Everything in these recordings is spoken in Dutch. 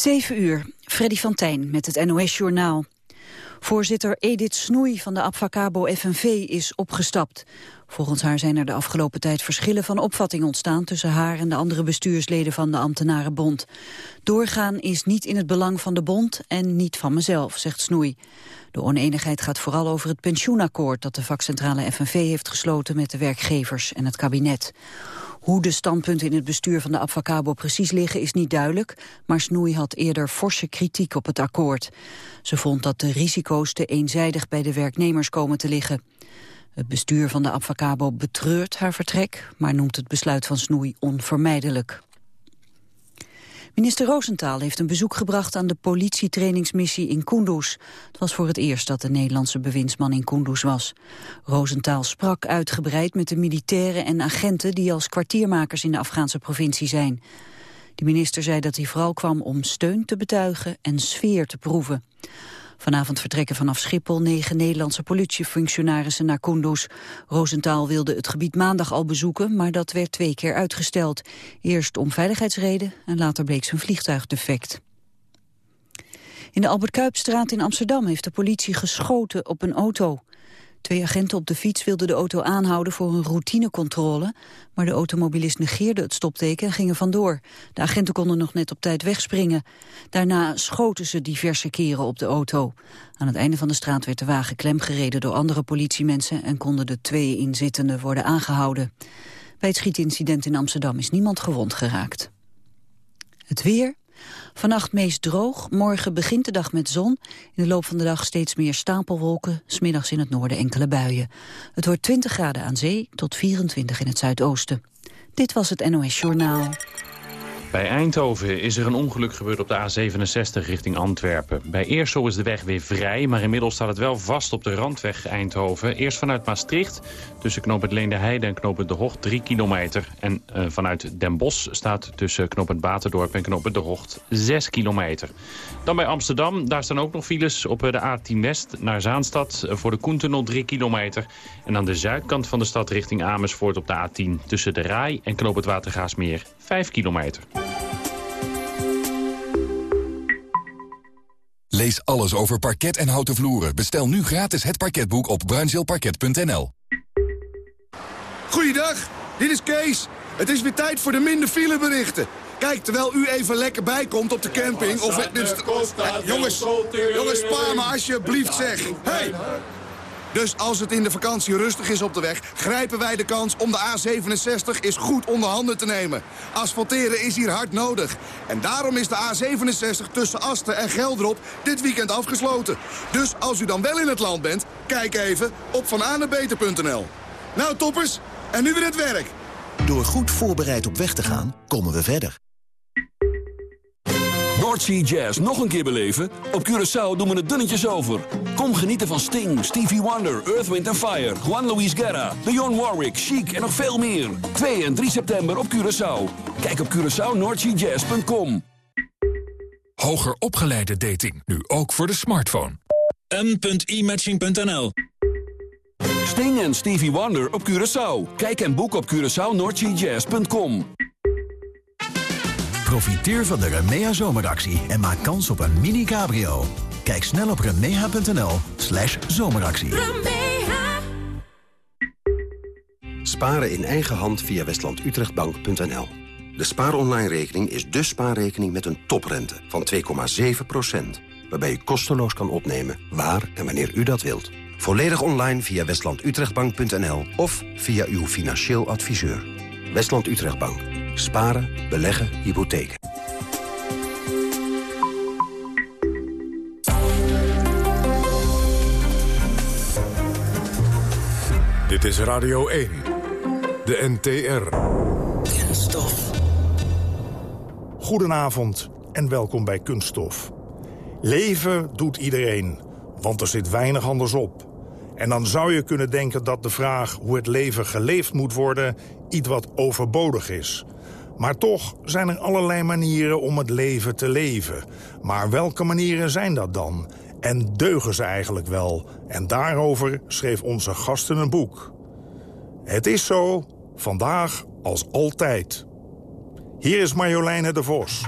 7 uur, Freddy van Tijn met het NOS-journaal. Voorzitter Edith Snoei van de Abfacabo FNV is opgestapt. Volgens haar zijn er de afgelopen tijd verschillen van opvatting ontstaan... tussen haar en de andere bestuursleden van de ambtenarenbond. Doorgaan is niet in het belang van de bond en niet van mezelf, zegt Snoei. De oneenigheid gaat vooral over het pensioenakkoord... dat de vakcentrale FNV heeft gesloten met de werkgevers en het kabinet. Hoe de standpunten in het bestuur van de Abfacabo precies liggen is niet duidelijk, maar Snoei had eerder forse kritiek op het akkoord. Ze vond dat de risico's te eenzijdig bij de werknemers komen te liggen. Het bestuur van de Abfacabo betreurt haar vertrek, maar noemt het besluit van Snoei onvermijdelijk. Minister Roosentaal heeft een bezoek gebracht aan de politietrainingsmissie in Kunduz. Het was voor het eerst dat de Nederlandse bewindsman in Kunduz was. Roosentaal sprak uitgebreid met de militairen en agenten die als kwartiermakers in de Afghaanse provincie zijn. De minister zei dat hij vooral kwam om steun te betuigen en sfeer te proeven. Vanavond vertrekken vanaf Schiphol negen Nederlandse politiefunctionarissen naar Kunduz. Roosentaal wilde het gebied maandag al bezoeken, maar dat werd twee keer uitgesteld. Eerst om veiligheidsreden en later bleek zijn vliegtuig defect. In de Albert Kuipstraat in Amsterdam heeft de politie geschoten op een auto. Twee agenten op de fiets wilden de auto aanhouden voor een routinecontrole, maar de automobilist negeerde het stopteken en ging er vandoor. De agenten konden nog net op tijd wegspringen. Daarna schoten ze diverse keren op de auto. Aan het einde van de straat werd de wagen klemgereden door andere politiemensen en konden de twee inzittenden worden aangehouden. Bij het schietincident in Amsterdam is niemand gewond geraakt. Het weer, Vannacht meest droog, morgen begint de dag met zon. In de loop van de dag steeds meer stapelwolken, smiddags in het noorden enkele buien. Het wordt 20 graden aan zee tot 24 in het zuidoosten. Dit was het NOS Journaal. Bij Eindhoven is er een ongeluk gebeurd op de A67 richting Antwerpen. Bij Eersel is de weg weer vrij, maar inmiddels staat het wel vast op de randweg Eindhoven. Eerst vanuit Maastricht, tussen knooppunt Leende Heide en knooppunt De Hocht 3 kilometer. En uh, vanuit Den Bosch staat tussen knooppunt Baterdorp en knooppunt De Hocht 6 kilometer. Dan bij Amsterdam, daar staan ook nog files op de A10 West naar Zaanstad... voor de Koentunnel 3 kilometer. En aan de zuidkant van de stad richting Amersfoort op de A10... tussen de Rai en knooppunt Watergaasmeer 5 kilometer. Lees alles over parket en houten vloeren. Bestel nu gratis het parketboek op bruinzeelparket.nl. Goeiedag, dit is Kees. Het is weer tijd voor de minder fileberichten. Kijk, terwijl u even lekker bijkomt op de camping... of... Dus, jongens, jongens, spaar me alsjeblieft, zeg. Hey! Dus als het in de vakantie rustig is op de weg... grijpen wij de kans om de A67 eens goed onder handen te nemen. Asfalteren is hier hard nodig. En daarom is de A67 tussen Asten en Gelderop dit weekend afgesloten. Dus als u dan wel in het land bent, kijk even op vananebeter.nl. Nou toppers, en nu weer het werk. Door goed voorbereid op weg te gaan, komen we verder. Noordsea Jazz nog een keer beleven? Op Curaçao doen we het dunnetjes over. Kom genieten van Sting, Stevie Wonder, Earth, Wind Fire... Juan Luis Guerra, Dionne Warwick, Chic en nog veel meer. 2 en 3 september op Curaçao. Kijk op CuraçaoNoordseaJazz.com. Hoger opgeleide dating, nu ook voor de smartphone. m.imatching.nl Sting en Stevie Wonder op Curaçao. Kijk en boek op CuraçaoNoordseaJazz.com. Profiteer van de Remea zomeractie en maak kans op een mini-cabrio. Kijk snel op remea.nl slash zomeractie. Sparen in eigen hand via westlandutrechtbank.nl. De spaaronline-rekening is de spaarrekening met een toprente van 2,7%. Waarbij u kosteloos kan opnemen waar en wanneer u dat wilt. Volledig online via westlandutrechtbank.nl of via uw financieel adviseur. Westland Utrechtbank. Sparen, beleggen, hypotheken. Dit is Radio 1. De NTR. Kunststof. Goedenavond en welkom bij Kunststof. Leven doet iedereen, want er zit weinig anders op. En dan zou je kunnen denken dat de vraag hoe het leven geleefd moet worden... iets wat overbodig is. Maar toch zijn er allerlei manieren om het leven te leven. Maar welke manieren zijn dat dan? En deugen ze eigenlijk wel? En daarover schreef onze gasten een boek. Het is zo, vandaag als altijd. Hier is Marjoleine de Vos.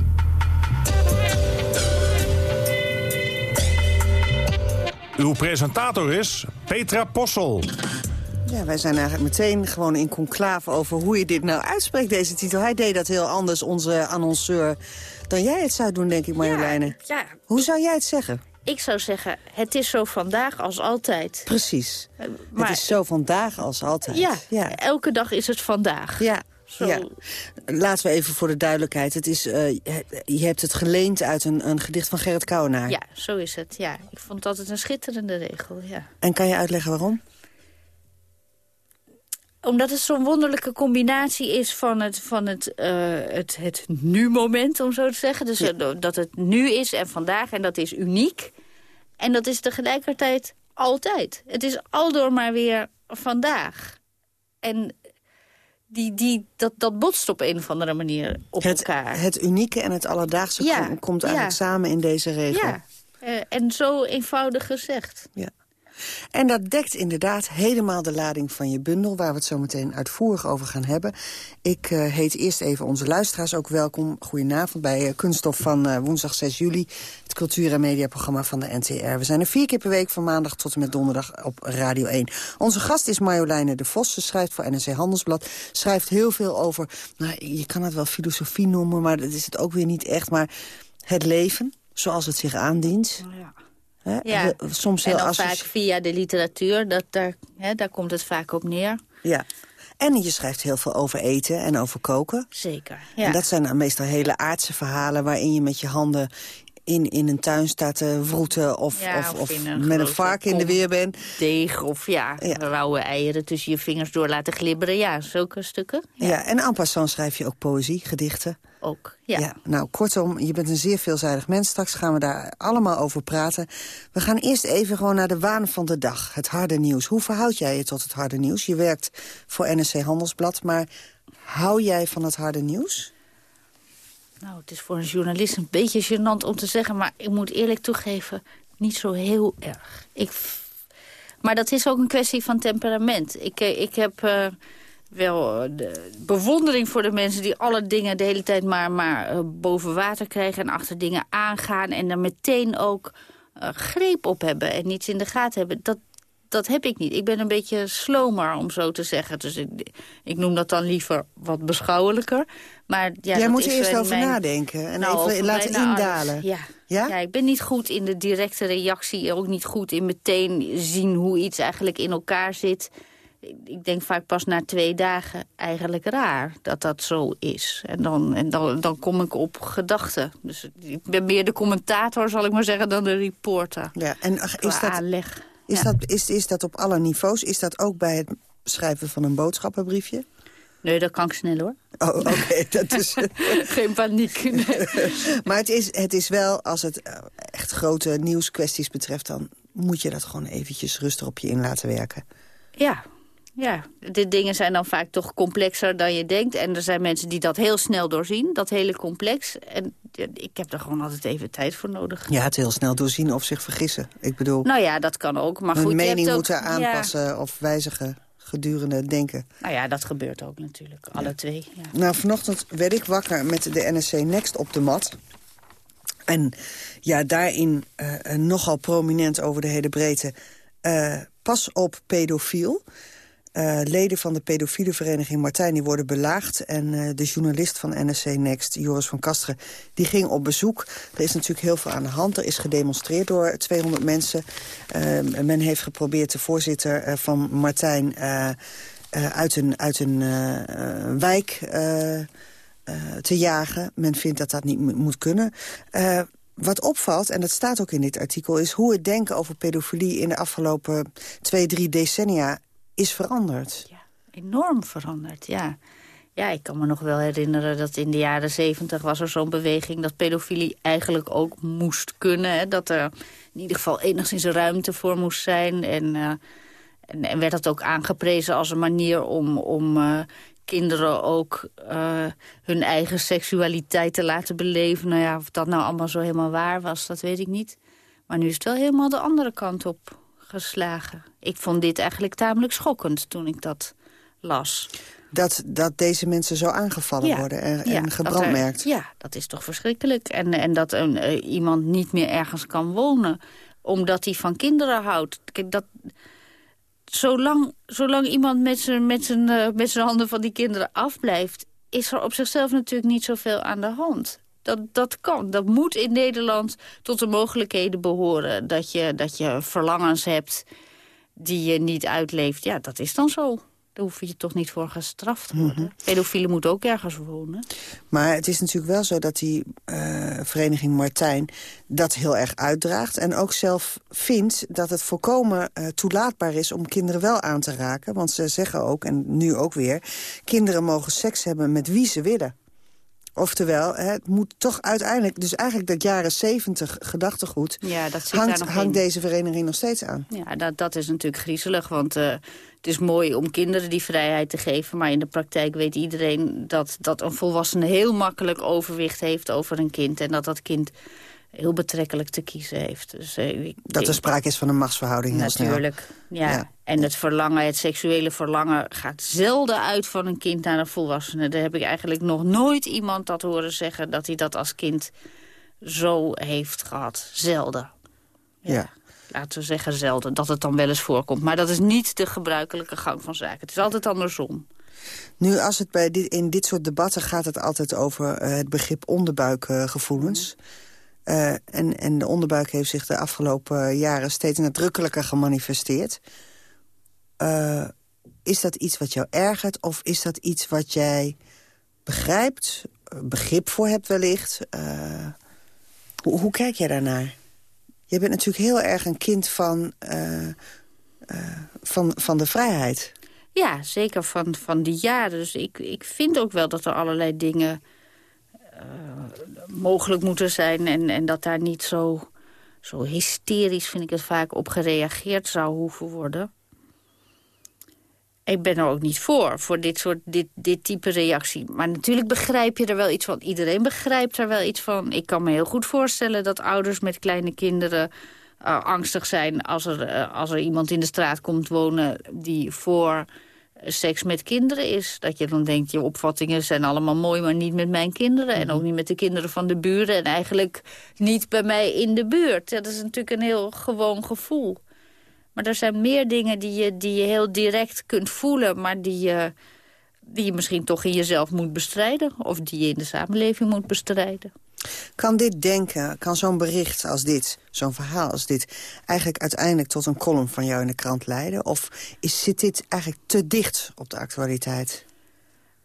Uw presentator is Petra Possel. Ja, wij zijn eigenlijk meteen gewoon in conclave over hoe je dit nou uitspreekt, deze titel. Hij deed dat heel anders, onze annonceur, dan jij het zou doen, denk ik, Marjoleine. Ja, Hoe zou jij het zeggen? ik zou zeggen, het is zo vandaag als altijd. Precies. maar- het is zo vandaag als altijd. Ja, ja. elke dag is het vandaag. Ja. Zo. ja. Laten we even voor de duidelijkheid. Het is, eh, je hebt het geleend uit een, een gedicht van Gerrit Kouwenaar. Ja, zo is het. Ja, ik vond dat het een schitterende regel, ja. En kan je uitleggen waarom? Omdat het zo'n wonderlijke combinatie is van het, van het, eh, het, het nu-moment, om zo te zeggen. Dus eh, dat het nu is en vandaag, en dat is uniek. En dat is tegelijkertijd altijd. Het is aldoor maar weer vandaag. En die, die, dat, dat botst op een of andere manier op Het, elkaar. het unieke en het alledaagse Ja, kom- komt eigenlijk ja. samen in deze regel. Ja, eh, en zo eenvoudig gezegd. Ja. En dat dekt inderdaad helemaal de lading van je bundel... waar we het zo meteen uitvoerig over gaan hebben. Ik eh, heet eerst even onze luisteraars ook welkom. Goedenavond bij eh, Kunststof van eh, woensdag 6 juli. Het cultuur- en mediaprogramma van de NTR. We zijn er vier keer per week van maandag tot en met donderdag op Radio 1. Onze gast is Marjoleine de Vos. Ze schrijft voor NRC Handelsblad. Schrijft heel veel over, nou, je kan het wel filosofie noemen... maar dat is het ook weer niet echt. Maar het leven, zoals het zich aandient... Hè? Ja. Soms heel en dan vaak via de literatuur, dat, daar, hè, daar komt het vaak op neer. Ja. En je schrijft heel veel over eten en over koken. Zeker, ja. En dat zijn dan meestal hele aardse verhalen... waarin je met je handen in, in een tuin staat te vroeten... of, Ja, of, of of een met een varken in de weer bent. Deeg of ja, Ja. rauwe eieren tussen je vingers door laten glibberen. Ja, zulke stukken Ja. en en passant schrijf je ook poëzie, gedichten. ook. Ja. nou, kortom, je bent een zeer veelzijdig mens. Straks gaan we daar allemaal over praten. We gaan eerst even gewoon naar de waan van de dag. Het harde nieuws. Hoe verhoud jij je tot het harde nieuws? Je werkt voor NRC Handelsblad, maar hou jij van het harde nieuws? Nou, het is voor een journalist een beetje gênant om te zeggen... maar ik moet eerlijk toegeven, niet zo heel erg. Ik, maar dat is ook een kwestie van temperament. Ik, eh, ik heb eh, wel eh, de bewondering voor de mensen... die alle dingen de hele tijd maar, maar boven water krijgen... en achter dingen aangaan en er meteen ook greep op hebben... en niets in de gaten hebben. Dat, dat heb ik niet. Ik ben een beetje slomer, om zo te zeggen. Dus ik, ik noem dat dan liever wat beschouwelijker. Maar ja, Jij moet er eerst wel over mijn- nadenken en Nou, even laten indalen. Ja. Ja? Ja? ik ben niet goed in de directe reactie. Ook niet goed in meteen zien hoe iets eigenlijk in elkaar zit. Ik- denk vaak pas na twee dagen eigenlijk raar dat dat zo is. En dan, en dan, dan kom ik op gedachten. Dus ik ben meer de commentator, zal ik maar zeggen, dan de reporter. Ja, en ach, is dat, aanleg. Is, Ja. dat, is, is dat op alle niveaus? Is dat ook bij het schrijven van een boodschappenbriefje? Nee, dat kan ik snel hoor. Oh, oké. dat is. Geen paniek. nee. maar het is, het is wel, als het eh, echt grote nieuwskwesties betreft... dan moet je dat gewoon eventjes rustig op je in laten werken. Ja, ja. De dingen zijn dan vaak toch complexer dan je denkt. En er zijn mensen die dat heel snel doorzien, dat hele complex. En ja, ik heb er gewoon altijd even tijd voor nodig. Ja, het heel snel doorzien of zich vergissen. Ik bedoel, Nou ja, dat kan ook. Maar goed, je mening hebt ook- moeten ja. aanpassen of wijzigen gedurende het denken. Nou ja, dat gebeurt ook natuurlijk. Alle twee. Ja. Nou, vanochtend werd ik wakker met de NSC Next op de mat. En ja, daarin eh, eh, nogal prominent over de hele breedte. eh, pas op pedofiel. Eh, leden van de pedofiele vereniging Martijn die worden belaagd. En eh, de journalist van NSC Next, Joris van Kasteren, die ging op bezoek. Er is natuurlijk heel veel aan de hand. Er is gedemonstreerd door 200 mensen. Eh, men heeft geprobeerd de voorzitter van Martijn... uit een, uit een wijk te jagen. Men vindt dat dat niet mo- moet kunnen. Wat opvalt, en dat staat ook in dit artikel... is hoe het denken over pedofilie in de afgelopen twee, drie decennia is veranderd. Enorm veranderd, ja. Ja, ik kan me nog wel herinneren dat in de jaren zeventig was er zo'n beweging... dat pedofilie eigenlijk ook moest kunnen. Hè? Dat er in ieder geval enigszins ruimte voor moest zijn. En, eh, en werd dat ook aangeprezen als een manier om, om eh, kinderen ook eh, hun eigen seksualiteit te laten beleven. Nou ja, of dat nou allemaal zo helemaal waar was, dat weet ik niet. Maar nu is het wel helemaal de andere kant op geslagen. Ik vond dit eigenlijk tamelijk schokkend toen ik dat las. Dat, dat deze mensen zo aangevallen worden en, en dat er- gebrandmerkt. ja, dat is toch verschrikkelijk. En, en dat een, eh, iemand niet meer ergens kan wonen omdat hij van kinderen houdt. Kijk, dat, zolang, zolang iemand met zijn met zijn, uh, met zijn handen van die kinderen afblijft... is er op zichzelf natuurlijk niet zoveel aan de hand. Dat, dat kan. Dat moet in Nederland tot de mogelijkheden behoren. Dat je, dat je verlangens hebt die je niet uitleeft. Ja, dat is dan zo. Daar hoef je toch niet voor gestraft te worden. Mm Pedofielen moeten ook ergens wonen. Maar het is natuurlijk wel zo dat die uh, vereniging Martijn dat heel erg uitdraagt. En ook zelf vindt dat het volkomen uh, toelaatbaar is om kinderen wel aan te raken. Want ze zeggen ook, en nu ook weer... kinderen mogen seks hebben met wie ze willen. Oftewel, het moet toch uiteindelijk... dus eigenlijk dat jaren zeventig gedachtegoed... Ja, dat zit hangt, daar nog hangt in. deze vereniging nog steeds aan. Ja, dat, dat is natuurlijk griezelig, want uh, het is mooi om kinderen die vrijheid te geven... maar in de praktijk weet iedereen dat, dat een volwassene heel makkelijk overwicht heeft over een kind... en dat dat kind heel betrekkelijk te kiezen heeft. Dus, uh, ik, dat er sprake is van een machtsverhouding heel Natuurlijk, ja. ja. En het verlangen, het seksuele verlangen gaat zelden uit van een kind naar een volwassene. Daar heb ik eigenlijk nog nooit iemand dat horen zeggen... dat hij dat als kind zo heeft gehad. Zelden. Ja. ja. Laten we zeggen zelden, dat het dan wel eens voorkomt. Maar dat is niet de gebruikelijke gang van zaken. Het is altijd andersom. Nu, als het bij dit, in dit soort debatten gaat het altijd over uh, het begrip onderbuikgevoelens... Uh, en, en de onderbuik heeft zich de afgelopen jaren steeds nadrukkelijker gemanifesteerd. Uh, is dat iets wat jou ergert of is dat iets wat jij begrijpt, begrip voor hebt wellicht? Hoe, hoe, kijk jij daarnaar? Je bent natuurlijk heel erg een kind van, van, van de vrijheid. Ja, zeker van, van die jaren. Dus ik, ik vind ook wel dat er allerlei dingen mogelijk moeten zijn... en, en dat daar niet zo, zo hysterisch, vind ik het vaak, op gereageerd zou hoeven worden. Ik ben er ook niet voor, voor dit, soort, dit, dit type reactie. Maar natuurlijk begrijp je er wel iets van. Iedereen begrijpt er wel iets van. Ik kan me heel goed voorstellen dat ouders met kleine kinderen... Uh, angstig zijn als er, uh, als er iemand in de straat komt wonen... die voor seks met kinderen is. Dat je dan denkt, je opvattingen zijn allemaal mooi... maar niet met mijn kinderen en ook niet met de kinderen van de buren... en eigenlijk niet bij mij in de buurt. Dat is natuurlijk een heel gewoon gevoel. Maar er zijn meer dingen die je, die je heel direct kunt voelen... maar die je, die je misschien toch in jezelf moet bestrijden... of die je in de samenleving moet bestrijden. Kan dit denken, kan zo'n bericht als dit, zo'n verhaal als dit... eigenlijk uiteindelijk tot een column van jou in de krant leiden? Of is, zit dit eigenlijk te dicht op de actualiteit?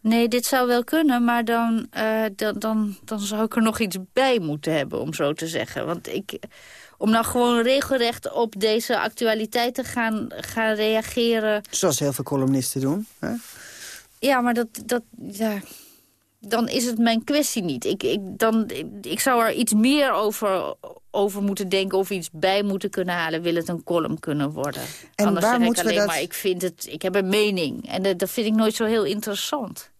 Nee, dit zou wel kunnen, maar dan, uh, dan, dan, dan zou ik er nog iets bij moeten hebben, om zo te zeggen. Want ik, om nou gewoon regelrecht op deze actualiteit te gaan, gaan reageren... Zoals heel veel columnisten doen, hè? Ja, maar dat, dat, ja, dan is het mijn kwestie niet. Ik, ik, dan, ik zou er iets meer over, over moeten denken of iets bij moeten kunnen halen. Wil het een column kunnen worden. En Anders waar zeg ik alleen dat- maar, ik, vind het, ik heb een mening. En dat, dat vind ik nooit zo heel interessant.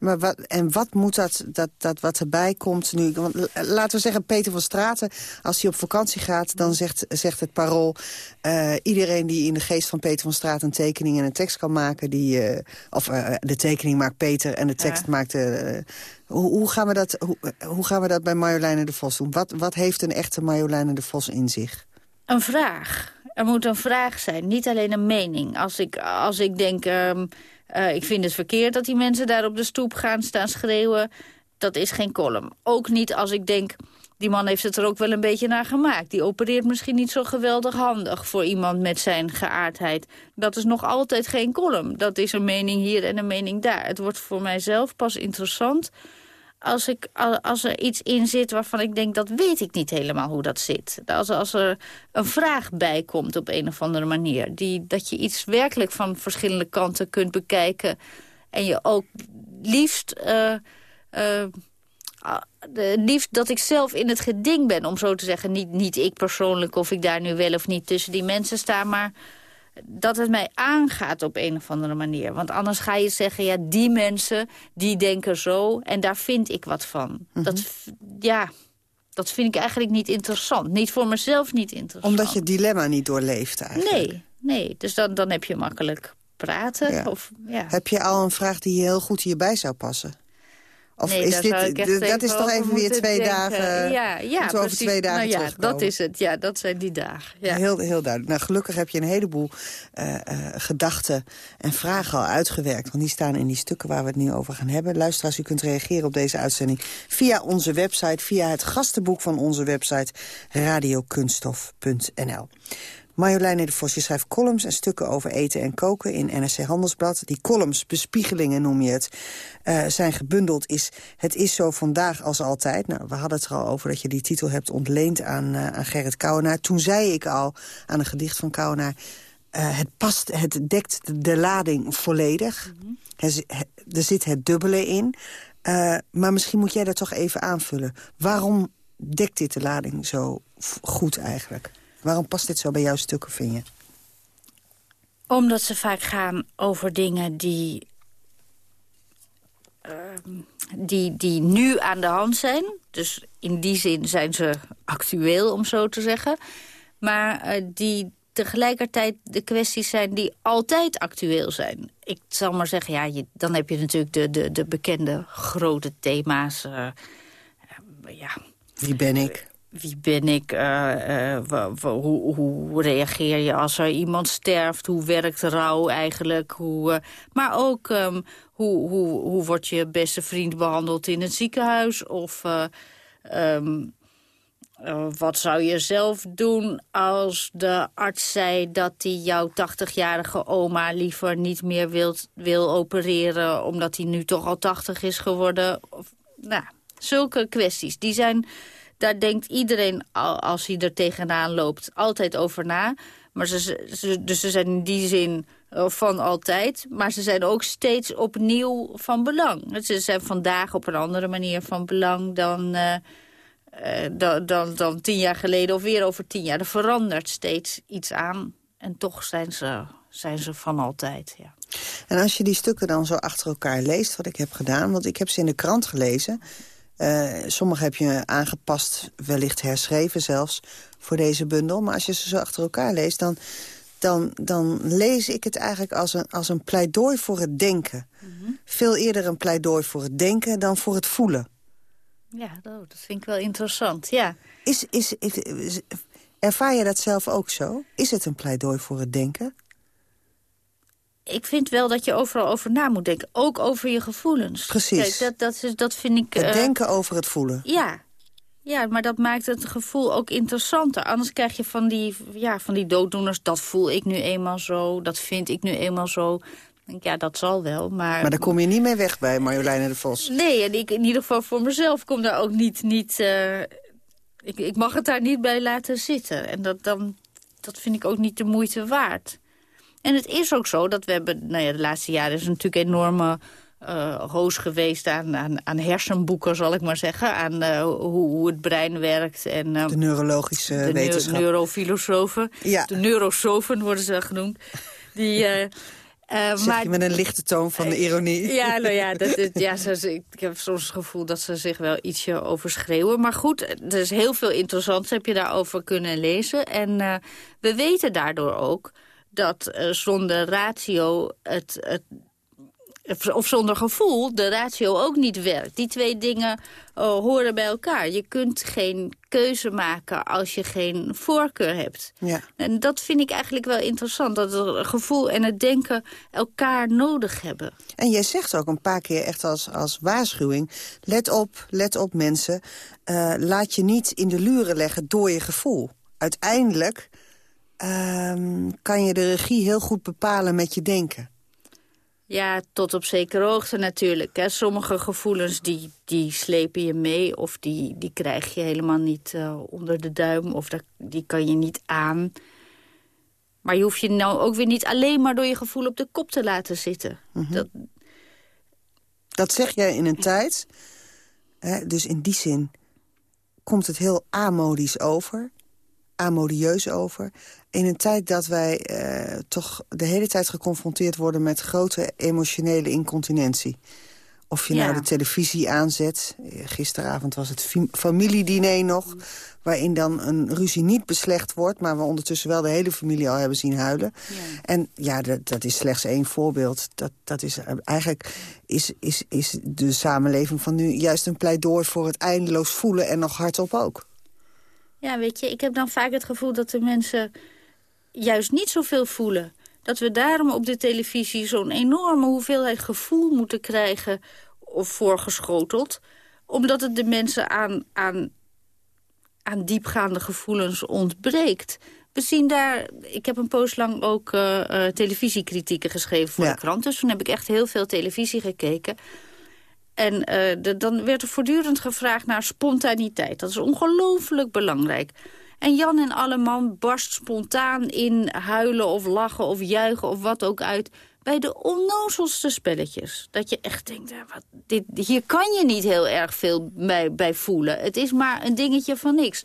Maar wat, en wat moet dat, dat, dat wat erbij komt nu? Want l- laten we zeggen, Peter van Straten, als hij op vakantie gaat... dan zegt, zegt het parool... eh, iedereen die in de geest van Peter van Straten een tekening en een tekst kan maken... Die, eh, of eh, de tekening maakt Peter en de tekst maakt... eh, hoe, hoe, gaan we dat, hoe, hoe gaan we dat bij Marjoleine de Vos doen? Wat, wat heeft een echte Marjoleine de Vos in zich? Een vraag. Er moet een vraag zijn, niet alleen een mening. Als ik, als ik denk, ehm, eh, ik vind het verkeerd dat die mensen daar op de stoep gaan staan schreeuwen... dat is geen column. Ook niet als ik denk, die man heeft het er ook wel een beetje naar gemaakt. Die opereert misschien niet zo geweldig handig voor iemand met zijn geaardheid. Dat is nog altijd geen column. Dat is een mening hier en een mening daar. Het wordt voor mijzelf pas interessant als, ik, als er iets in zit waarvan ik denk, dat weet ik niet helemaal hoe dat zit. Als, als er een vraag bij komt op een of andere manier. Die, dat je iets werkelijk van verschillende kanten kunt bekijken. En je ook liefst... Uh, liefst dat ik zelf in het geding ben, om zo te zeggen. Niet, niet ik persoonlijk, of ik daar nu wel of niet tussen die mensen sta... maar dat het mij aangaat op een of andere manier. Want anders ga je zeggen, ja, die mensen, die denken zo... en daar vind ik wat van. Mm -hmm. Dat, ja, dat vind ik eigenlijk niet interessant. Niet voor mezelf niet interessant. Omdat je het dilemma niet doorleeft eigenlijk. Nee, nee. Dus dan, dan heb je makkelijk praten. Ja. Of, ja. Heb je al een vraag die je heel goed hierbij zou passen? Of nee, is dit, dat is toch even weer twee denken. dagen... Ja, ja over twee dagen nou, ja, dat is het. Ja, dat zijn die dagen. Ja. Heel, heel duidelijk. Nou, gelukkig heb je een heleboel eh, eh, gedachten en vragen al uitgewerkt. Want die staan in die stukken waar we het nu over gaan hebben. Luisteraars, u kunt reageren op deze uitzending via onze website... via het gastenboek van onze website radiokunstof.nl. Marjolein de Vos, je schrijft columns en stukken over eten en koken in NRC Handelsblad. Die columns, bespiegelingen noem je het, eh, zijn gebundeld. Is, het is zo vandaag als altijd. Nou, we hadden het er al over dat je die titel hebt ontleend aan, eh, aan Gerrit Kouwenaar. Toen zei ik al aan een gedicht van Kouwenaar... eh, het, past, het dekt de lading volledig. er, he- er zit het dubbele in. Maar misschien moet jij dat toch even aanvullen. Waarom dekt dit de lading zo goed eigenlijk? Waarom past dit zo bij jouw stukken, vind je? Omdat ze vaak gaan over dingen die, ehm, die, die nu aan de hand zijn. Dus in die zin zijn ze actueel, om zo te zeggen. Maar eh, die tegelijkertijd de kwesties zijn die altijd actueel zijn. Ik zal maar zeggen, ja, je, dan heb je natuurlijk de, de, de bekende grote thema's. eh, eh, ja, Wie ben ik? Wie ben ik? eh, eh, hoe, hoe reageer je als er iemand sterft? Hoe werkt rouw eigenlijk? Hoe, eh, maar ook ehm, hoe, hoe, hoe wordt je beste vriend behandeld in het ziekenhuis? Of eh, ehm, eh, wat zou je zelf doen als de arts zei dat hij jouw 80-jarige oma liever niet meer wilt, wil opereren... omdat hij nu toch al 80 is geworden? Of, nou, zulke kwesties, die zijn... Daar denkt iedereen, al- als hij er tegenaan loopt, altijd over na. Maar ze, ze, dus ze zijn in die zin eh, van altijd. Maar ze zijn ook steeds opnieuw van belang. Ze zijn vandaag op een andere manier van belang dan, eh, eh, dan, dan tien jaar geleden of weer over tien jaar. Er verandert steeds iets aan. En toch zijn ze, zijn ze van altijd, ja. En als je die stukken dan zo achter elkaar leest, wat ik heb gedaan... want ik heb ze in de krant gelezen. Eh, sommige heb je aangepast, wellicht herschreven zelfs, voor deze bundel. Maar als je ze zo achter elkaar leest, dan, dan, dan lees ik het eigenlijk als een, als een pleidooi voor het denken. Veel eerder een pleidooi voor het denken dan voor het voelen. Ja, dat, dat vind ik wel interessant, ja. Is, is, is- ervaar je dat zelf ook zo? Is het een pleidooi voor het denken? Ik vind wel dat je overal over na moet denken. Ook over je gevoelens. Precies. Kijk, dat, dat, is, dat vind ik... Het eh, denken over het voelen. Ja. ja, maar dat maakt het gevoel ook interessanter. Anders krijg je van die, ja, van die dooddoeners... dat voel ik nu eenmaal zo, dat vind ik nu eenmaal zo. Denk, ja, dat zal wel, maar... Maar daar kom je niet mee weg bij Marjoleine de Vos. Nee, en ik in ieder geval voor mezelf kom daar ook niet... niet eh, ik, ik mag het daar niet bij laten zitten. En dat, dan, dat vind ik ook niet de moeite waard. En het is ook zo dat we hebben... Nou ja, de laatste jaren is natuurlijk enorme eh hoos geweest aan, aan, aan hersenboeken, zal ik maar zeggen. Aan eh, hoe, hoe het brein werkt. En, eh, De neurologische de wetenschap. neurofilosofen. Ja. De neurosofen worden ze genoemd. Die... Zeg maar je met een lichte toon van de ironie. ja, nou ja, dat, dat- ja ze, ik heb soms het gevoel dat ze zich wel ietsje overschreeuwen. Maar goed, er is heel veel interessants heb je daarover kunnen lezen. En we weten daardoor ook dat eh, zonder ratio het, het of zonder gevoel de ratio ook niet werkt. Die twee dingen eh, horen bij elkaar. Je kunt geen keuze maken als je geen voorkeur hebt. Ja. En dat vind ik eigenlijk wel interessant. Dat het gevoel en het denken elkaar nodig hebben. En jij zegt ook een paar keer echt als, als waarschuwing... let op, let op mensen, eh, laat je niet in de luren leggen door je gevoel. Uiteindelijk ehm, kan je de regie heel goed bepalen met je denken. Ja, tot op zekere hoogte natuurlijk. Hè. Sommige gevoelens die, die slepen je mee of die, die krijg je helemaal niet eh, onder de duim of daar, die kan je niet aan. Maar je hoeft je nou ook weer niet alleen maar door je gevoel op de kop te laten zitten. dat, Dat zeg jij in een tijd, hè, dus in die zin komt het heel amodisch over, amodieus over. In een tijd dat wij eh, toch de hele tijd geconfronteerd worden met grote emotionele incontinentie. Of je nou de televisie aanzet. Gisteravond was het familiediner nog waarin dan een ruzie niet beslecht wordt... maar we ondertussen wel de hele familie al hebben zien huilen. Ja. En ja, dat, dat, is slechts één voorbeeld. Dat, dat is, eh, eigenlijk is, is, is de samenleving van nu juist een pleidooi... voor het eindeloos voelen en nog hardop ook. Ja, weet je, ik heb dan vaak het gevoel dat de mensen juist niet zoveel voelen. Dat we daarom op de televisie zo'n enorme hoeveelheid gevoel moeten krijgen... of voorgeschoteld omdat het de mensen aan, aan aan diepgaande gevoelens ontbreekt. We zien daar, ik heb een poos lang ook uh, uh, televisiekritieken geschreven voor de krant. Dus toen heb ik echt heel veel televisie gekeken. En de, dan werd er voortdurend gevraagd naar spontaniteit. Dat is ongelooflijk belangrijk. En Jan en Alleman barst spontaan in huilen of lachen of juichen of wat ook uit bij de onnozelste spelletjes. Dat je echt denkt, wat, dit, hier kan je niet heel erg veel bij, bij voelen. Het is maar een dingetje van niks.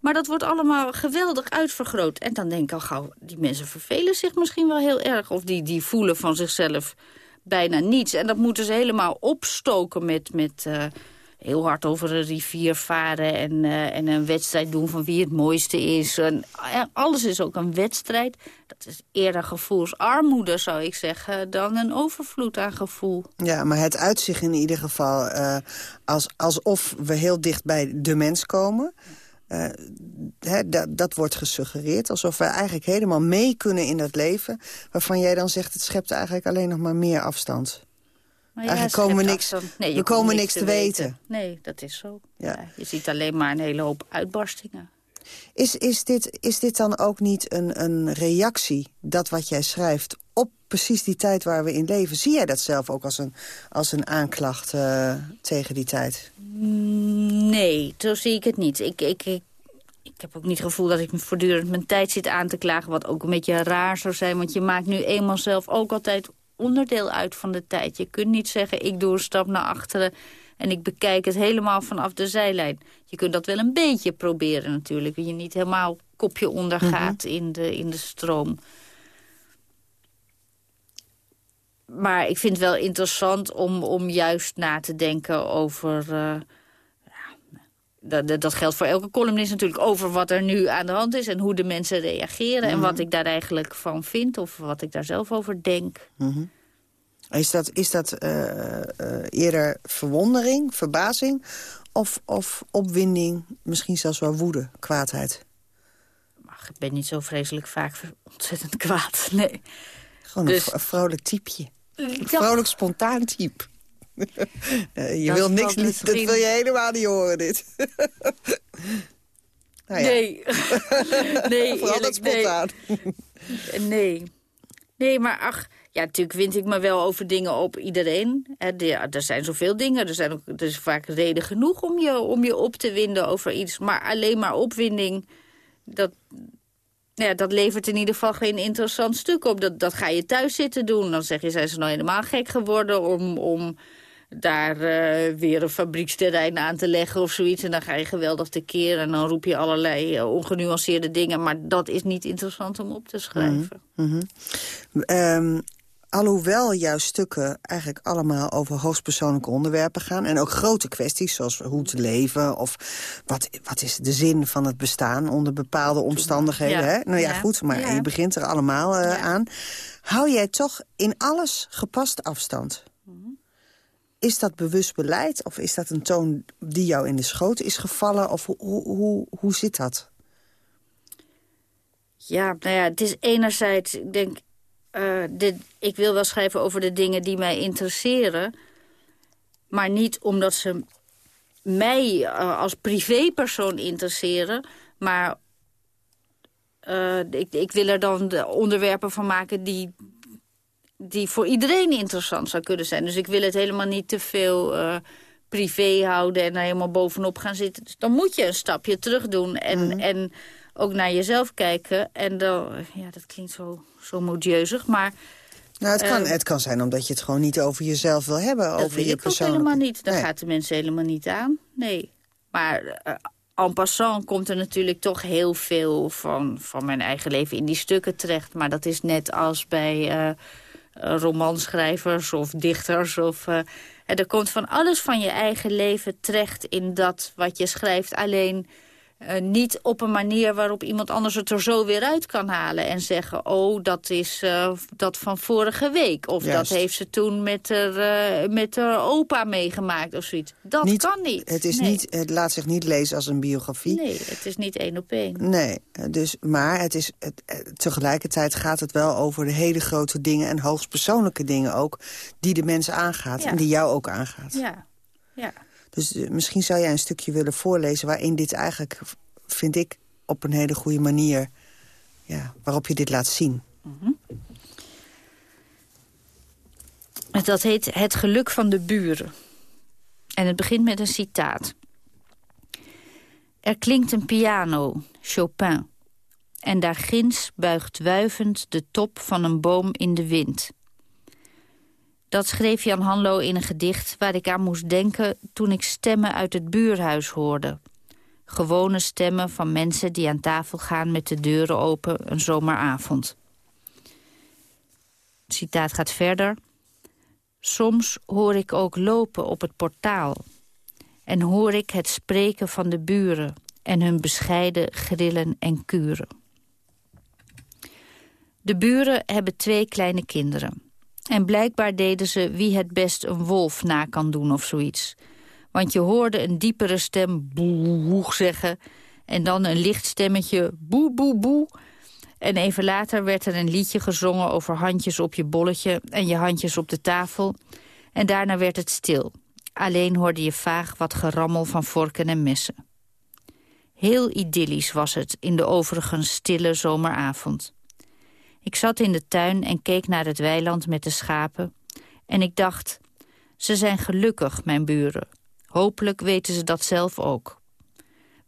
Maar dat wordt allemaal geweldig uitvergroot. En dan denk ik al gauw, die mensen vervelen zich misschien wel heel erg. Of die, die voelen van zichzelf bijna niets. En dat moeten ze helemaal opstoken met... met uh, heel hard over een rivier varen en, uh, en een wedstrijd doen van wie het mooiste is. En, alles is ook een wedstrijd. Dat is eerder gevoelsarmoede, zou ik zeggen, dan een overvloed aan gevoel. Ja, maar het uitzicht in ieder geval als, alsof we heel dicht bij de mens komen... Uh, dat, dat wordt gesuggereerd, alsof we eigenlijk helemaal mee kunnen in dat leven... waarvan jij dan zegt, het schept eigenlijk alleen nog maar meer afstand. Maar Eigenlijk komen we niks, nee, we komen niks te weten. Nee, dat is zo. Ja. je ziet alleen maar een hele hoop uitbarstingen. Is, is, dit, is dit dan ook niet een, een reactie, dat wat jij schrijft... op precies die tijd waar we in leven? Zie jij dat zelf ook als een, als een aanklacht uh, tegen die tijd? Mm, nee, zo zie ik het niet. Ik, ik, ik, ik heb ook niet het gevoel dat ik voortdurend mijn tijd zit aan te klagen... wat ook een beetje raar zou zijn, want je maakt nu eenmaal zelf ook altijd onderdeel uit van de tijd. Je kunt niet zeggen, ik doe een stap naar achteren... en ik bekijk het helemaal vanaf de zijlijn. Je kunt dat wel een beetje proberen natuurlijk. Je niet helemaal kopje ondergaat mm in, de, in de stroom. Maar ik vind het wel interessant om, om juist na te denken over... Uh, dat, dat geldt voor elke columnist natuurlijk over wat er nu aan de hand is... en hoe de mensen reageren en mhm. wat ik daar eigenlijk van vind... of wat ik daar zelf over denk. Mhm. Is dat, is dat uh, eerder verwondering, verbazing of, of opwinding, misschien zelfs wel woede, kwaadheid? Ach, ik ben niet zo vreselijk vaak ontzettend kwaad, nee. Gewoon een, dus- vrolijk typeje. Een vrolijk, spontaan type. je wil niks, misschien... dat wil je helemaal niet horen, dit. nou ja. Nee. nee, Vooral dat spontaan. Nee. nee. Nee, maar ach, ja, natuurlijk wind ik me wel over dingen op iedereen. er zijn zoveel dingen. Er, zijn ook, er is vaak reden genoeg om je, om je op te winden over iets. Maar alleen maar opwinding, dat, ja, dat levert in ieder geval geen interessant stuk op. Dat, dat ga je thuis zitten doen. Dan zeg je, zijn ze nou helemaal gek geworden om... om daar uh, weer een fabrieksterrein aan te leggen of zoiets. En dan ga je geweldig tekeer en dan roep je allerlei uh, ongenuanceerde dingen. Maar dat is niet interessant om op te schrijven. Mm -hmm. Alhoewel jouw stukken eigenlijk allemaal over hoogstpersoonlijke onderwerpen gaan... en ook grote kwesties, zoals hoe te leven... of wat, wat is de zin van het bestaan onder bepaalde omstandigheden. Hè? Nou ja, goed, maar je begint er allemaal uh, aan. Hou jij toch in alles gepast afstand? Is dat bewust beleid of is dat een toon die jou in de schoot is gevallen? Of hoe, hoe, hoe zit dat? Ja, nou ja, het is enerzijds, ik denk, uh, dit, ik wil wel schrijven over de dingen die mij interesseren. Maar niet omdat ze mij uh, als privépersoon interesseren. Maar uh, ik, ik wil er dan de onderwerpen van maken die, die voor iedereen interessant zou kunnen zijn. Dus ik wil het helemaal niet te veel uh, privé houden en daar helemaal bovenop gaan zitten. Dus dan moet je een stapje terug doen en, mhm. en ook naar jezelf kijken. En dan, ja, dat klinkt zo, zo modieuzig, maar... Nou, het kan, uh, het kan zijn omdat je het gewoon niet over jezelf wil hebben. Dat over je persoonlijke... helemaal niet. Dat gaat de mensen helemaal niet aan. Nee. Maar uh, en passant komt er natuurlijk toch heel veel van, van mijn eigen leven in die stukken terecht. Maar dat is net als bij... Uh, romanschrijvers of dichters. Of, uh, er komt van alles van je eigen leven terecht in dat wat je schrijft. Alleen uh, niet op een manier waarop iemand anders het er zo weer uit kan halen. En zeggen, oh, dat is uh, dat van vorige week. Of Juist. dat heeft ze toen met haar, uh, met haar opa meegemaakt of zoiets. Dat niet, kan niet. Het, is nee. niet. het laat zich niet lezen als een biografie. Nee, het is niet één op één. Nee, dus, maar het is, het, tegelijkertijd gaat het wel over de hele grote dingen... en hoogst persoonlijke dingen ook, die de mensen aangaat. Ja. En die jou ook aangaat. Ja, ja. Dus uh, misschien zou jij een stukje willen voorlezen... waarin dit eigenlijk, vind ik, op een hele goede manier... Ja, waarop je dit laat zien. Mm. Dat heet Het geluk van de buren. En het begint met een citaat. Er klinkt een piano, Chopin. En daar ginds buigt wuivend de top van een boom in de wind. Dat schreef Jan Hanlo in een gedicht waar ik aan moest denken... toen ik stemmen uit het buurhuis hoorde. Gewone stemmen van mensen die aan tafel gaan met de deuren open een zomeravond. Citaat gaat verder. Soms hoor ik ook lopen op het portaal. En hoor ik het spreken van de buren en hun bescheiden grillen en kuren. De buren hebben twee kleine kinderen. En blijkbaar deden ze wie het best een wolf na kan doen of zoiets. Want je hoorde een diepere stem boe zeggen... en dan een licht stemmetje boe boe boe... En even later werd er een liedje gezongen over handjes op je bolletje... en je handjes op de tafel. En daarna werd het stil. Alleen hoorde je vaag wat gerammel van vorken en messen. Heel idyllisch was het in de overigens stille zomeravond. Ik zat in de tuin en keek naar het weiland met de schapen. En ik dacht, ze zijn gelukkig, mijn buren. Hopelijk weten ze dat zelf ook.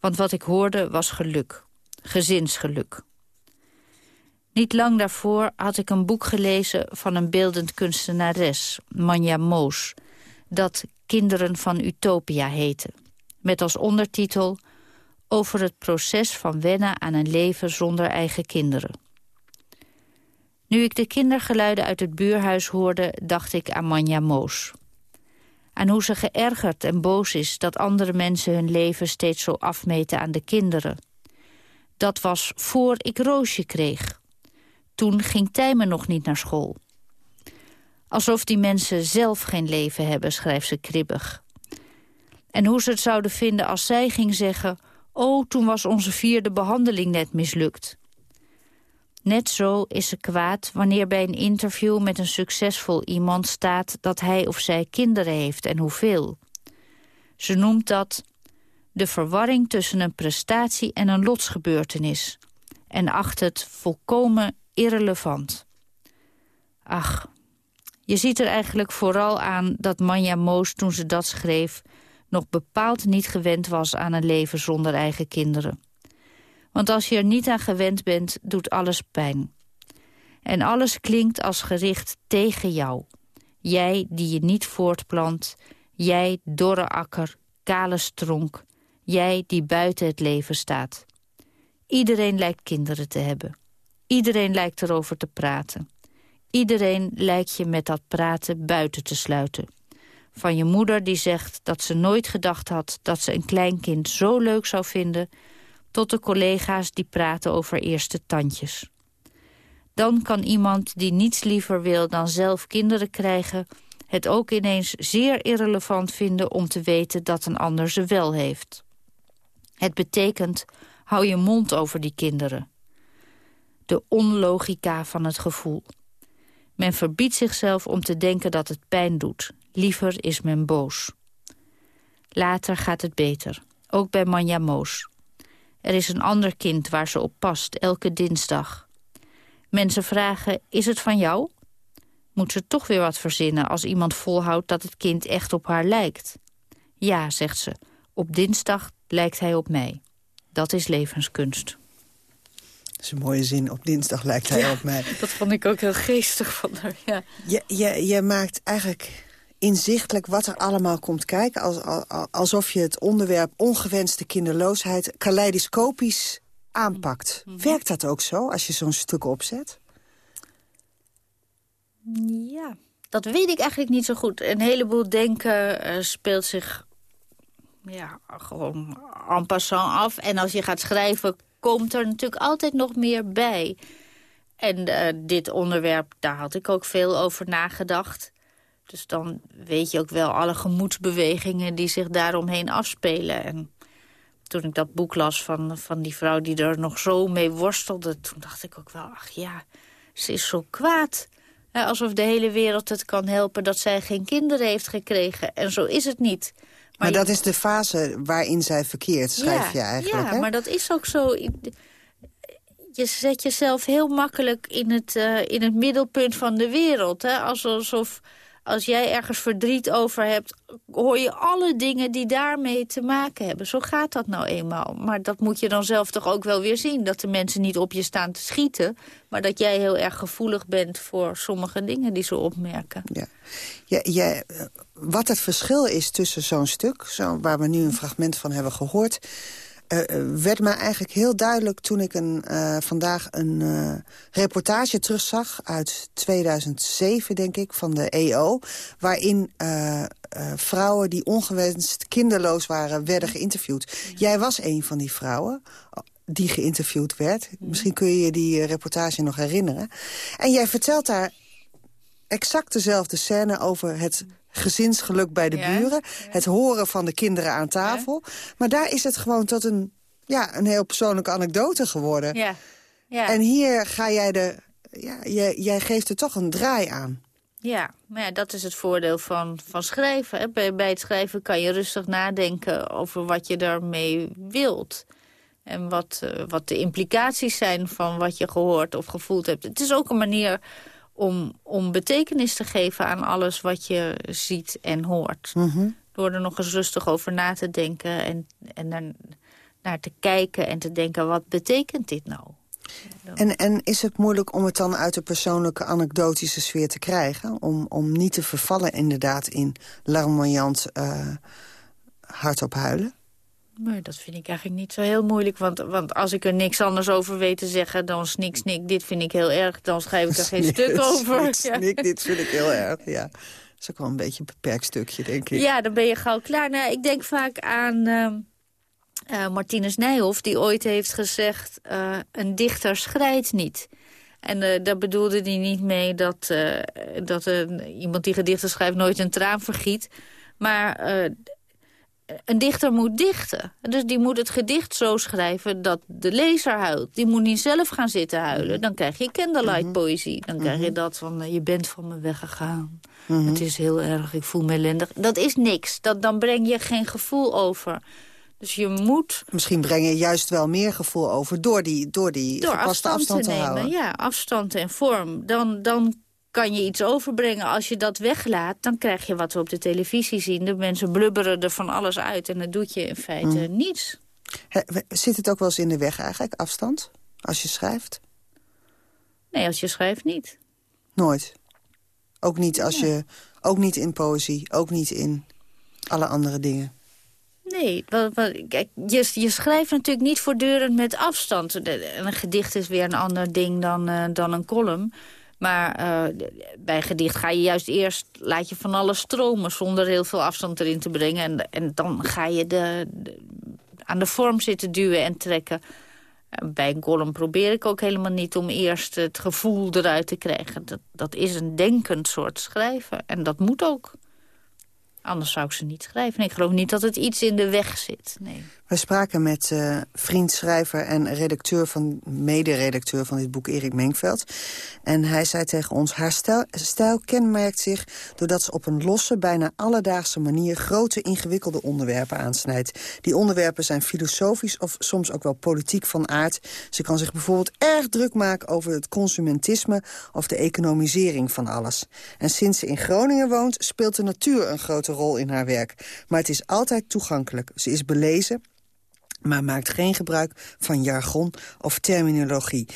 Want wat ik hoorde was geluk. Gezinsgeluk. Niet lang daarvoor had ik een boek gelezen van een beeldend kunstenares, Manja Moos, dat Kinderen van Utopia heette. Met als ondertitel Over het proces van wennen aan een leven zonder eigen kinderen. Nu ik de kindergeluiden uit het buurhuis hoorde, dacht ik aan Manja Moos. Aan hoe ze geërgerd en boos is dat andere mensen hun leven steeds zo afmeten aan de kinderen. Dat was voor ik Roosje kreeg. Toen ging Tijme nog niet naar school. Alsof die mensen zelf geen leven hebben, schrijft ze kribbig. En hoe ze het zouden vinden als zij ging zeggen... oh, toen was onze vierde behandeling net mislukt. Net zo is ze kwaad wanneer bij een interview met een succesvol iemand staat... dat hij of zij kinderen heeft en hoeveel. Ze noemt dat de verwarring tussen een prestatie en een lotsgebeurtenis... en acht het volkomen irrelevant. Ach, je ziet er eigenlijk vooral aan dat Manja Moos toen ze dat schreef... nog bepaald niet gewend was aan een leven zonder eigen kinderen. Want als je er niet aan gewend bent, doet alles pijn. En alles klinkt als gericht tegen jou. Jij die je niet voortplant, jij dorre akker, kale stronk... jij die buiten het leven staat. Iedereen lijkt kinderen te hebben. Iedereen lijkt erover te praten. Iedereen lijkt je met dat praten buiten te sluiten. Van je moeder die zegt dat ze nooit gedacht had... dat ze een kleinkind zo leuk zou vinden... tot de collega's die praten over eerste tandjes. Dan kan iemand die niets liever wil dan zelf kinderen krijgen... het ook ineens zeer irrelevant vinden om te weten dat een ander ze wel heeft. Het betekent, hou je mond over die kinderen de onlogica van het gevoel. Men verbiedt zichzelf om te denken dat het pijn doet. Liever is men boos. Later gaat het beter, ook bij Manja Moos. Er is een ander kind waar ze op past, elke dinsdag. Mensen vragen, is het van jou? Moet ze toch weer wat verzinnen als iemand volhoudt dat het kind echt op haar lijkt? Ja, zegt ze, op dinsdag lijkt hij op mij. Dat is levenskunst. Dat is een mooie zin. Op dinsdag lijkt hij ja, op mij. Dat vond ik ook heel geestig van haar, ja. Je, je, je maakt eigenlijk inzichtelijk wat er allemaal komt kijken... Als, alsof je het onderwerp ongewenste kinderloosheid... kaleidoscopisch aanpakt. Mm -hmm. Werkt dat ook zo, als je zo'n stuk opzet? Ja, dat weet ik eigenlijk niet zo goed. Een heleboel denken uh, speelt zich ja, gewoon en passant af. En als je gaat schrijven, komt er natuurlijk altijd nog meer bij. En uh, dit onderwerp, daar had ik ook veel over nagedacht. Dus dan weet je ook wel alle gemoedsbewegingen die zich daaromheen afspelen. En toen ik dat boek las van, van die vrouw die er nog zo mee worstelde... toen dacht ik ook wel, ach ja, ze is zo kwaad. alsof de hele wereld het kan helpen dat zij geen kinderen heeft gekregen. En zo is het niet. Maar, dat is de fase waarin zij verkeert, schrijf je eigenlijk, Ja, maar dat is ook zo je zet jezelf heel makkelijk in het, uh, in het middelpunt van de wereld. Hè? Alsof als jij ergens verdriet over hebt... hoor je alle dingen die daarmee te maken hebben. Zo gaat dat nou eenmaal. Maar dat moet je dan zelf toch ook wel weer zien. Dat de mensen niet op je staan te schieten... maar dat jij heel erg gevoelig bent voor sommige dingen die ze opmerken. Ja. Ja, ja, wat het verschil is tussen zo'n stuk... Zo, waar we nu een fragment van hebben gehoord werd me eigenlijk heel duidelijk toen ik een, uh, vandaag een reportage terugzag uit 2007, denk ik, van de EO. Waarin vrouwen die ongewenst kinderloos waren, werden geïnterviewd. Jij was een van die vrouwen die geïnterviewd werd. Misschien kun je je die reportage nog herinneren. En jij vertelt daar exact dezelfde scène over het gezinsgeluk bij de buren. Het horen van de kinderen aan tafel. Maar daar is het gewoon tot een, ja, een heel persoonlijke anekdote geworden. Ja. Ja. En hier ga jij de... Ja, jij, jij geeft er toch een draai aan. Ja, maar ja, dat is het voordeel van, van schrijven. Bij, bij het schrijven kan je rustig nadenken over wat je daarmee wilt. En wat, uh, wat de implicaties zijn van wat je gehoord of gevoeld hebt. Het is ook een manier om, om betekenis te geven aan alles wat je ziet en hoort. Mhm. Door er nog eens rustig over na te denken en, en naar, naar te kijken en te denken... wat betekent dit nou? En, en is het moeilijk om het dan uit de persoonlijke anekdotische sfeer te krijgen? Om, om niet te vervallen inderdaad in larmoyant uh, hardop huilen? Maar dat vind ik eigenlijk niet zo heel moeilijk. Want, want als ik er niks anders over weet te zeggen... dan snik, snik, dit vind ik heel erg. Dan schrijf ik er geen stuk over. Snik, dit vind ik heel erg, ja. Dat is ook wel een beetje een beperkt stukje, denk ik. Ja, dan ben je gauw klaar. Nou, ik denk vaak aan uh, uh, Martinus Nijhoff... die ooit heeft gezegd... Uh, een dichter schrijft niet... En uh, daar bedoelde hij niet mee dat, dat iemand die gedichten schrijft nooit een traan vergiet. Maar een dichter moet dichten. Dus die moet het gedicht zo schrijven dat de lezer huilt. Die moet niet zelf gaan zitten huilen. Dan krijg je candlelight poëzie. Dan krijg je dat van, uh, je bent van me weggegaan. Het is heel erg, ik voel me ellendig. Dat is niks. Dat, dan breng je geen gevoel over. Dus je moet... Misschien breng je juist wel meer gevoel over door die, door die door afstand, afstand, te, te nemen. houden. Ja, afstand en vorm. Dan, dan kan je iets overbrengen. Als je dat weglaat, dan krijg je wat we op de televisie zien. De mensen blubberen er van alles uit en dat doet je in feite Mm. niets. He, zit het ook wel eens in de weg eigenlijk, afstand? Als je schrijft? Nee, als je schrijft niet. Nooit? Ook niet, als je, ook niet in poëzie, ook niet in alle andere dingen? Nee, wat, wat, kijk, je, je schrijft natuurlijk niet voortdurend met afstand. Een gedicht is weer een ander ding dan, uh, dan een column. Maar uh, bij gedicht ga je juist eerst, laat je van alles stromen... zonder heel veel afstand erin te brengen. En, en dan ga je de, aan de vorm zitten duwen en trekken. Bij column probeer ik ook helemaal niet om eerst het gevoel eruit te krijgen. Dat, dat is een denkend soort schrijven. En dat moet ook. Anders zou ik ze niet schrijven. ik geloof niet dat het iets in de weg zit. Nee. We spraken met uh, vriend, schrijver en redacteur van, mede-redacteur van dit boek, Erik Menkveld. En hij zei tegen ons, haar stijl kenmerkt zich doordat ze op een losse, bijna alledaagse manier grote, ingewikkelde onderwerpen aansnijdt. Die onderwerpen zijn filosofisch of soms ook wel politiek van aard. Ze kan zich bijvoorbeeld erg druk maken over het consumentisme of de economisering van alles. En sinds ze in Groningen woont, speelt de natuur een grote rol in haar werk. Maar het is altijd toegankelijk. Ze is belezen, maar maakt geen gebruik van jargon of terminologie.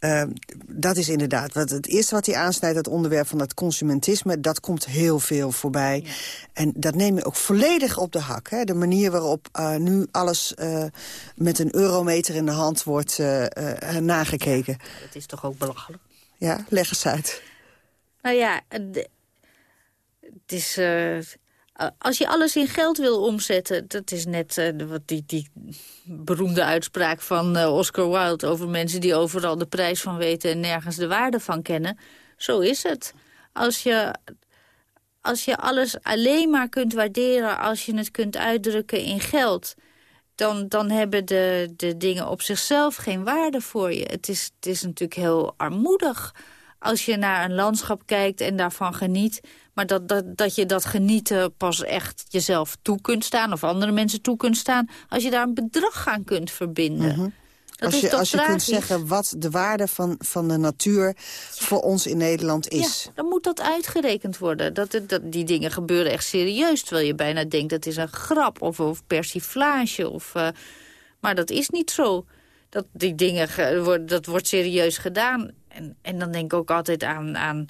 Uh, dat is inderdaad, wat het eerste wat hij aansnijdt... het onderwerp van dat consumentisme, dat komt heel veel voorbij. Ja. En dat neem je ook volledig op de hak. Hè? De manier waarop uh, nu alles uh, met een eurometer in de hand wordt nagekeken. Ja, dat is toch ook belachelijk? Ja, leg eens uit. Nou ja, het is... eh, als je alles in geld wil omzetten... dat is net eh, wat die, die beroemde uitspraak van eh, Oscar Wilde... over mensen die overal de prijs van weten... en nergens de waarde van kennen. Zo is het. Als je, als je alles alleen maar kunt waarderen... als je het kunt uitdrukken in geld... dan, dan hebben de, de dingen op zichzelf geen waarde voor je. Het is, het is natuurlijk heel armoedig als je naar een landschap kijkt en daarvan geniet... maar dat, dat, dat je dat genieten pas echt jezelf toe kunt staan... of andere mensen toe kunt staan... als je daar een bedrag aan kunt verbinden. Mhm. Dat als je, als je kunt zeggen wat de waarde van, van de natuur voor ons in Nederland is. Ja, dan moet dat uitgerekend worden. Dat, dat, dat- die dingen gebeuren echt serieus. Terwijl je bijna denkt dat is een grap of, of persiflage. Of, eh, maar dat is niet zo. Dat, die dingen dat wordt serieus gedaan. En, en dan denk ik ook altijd aan, aan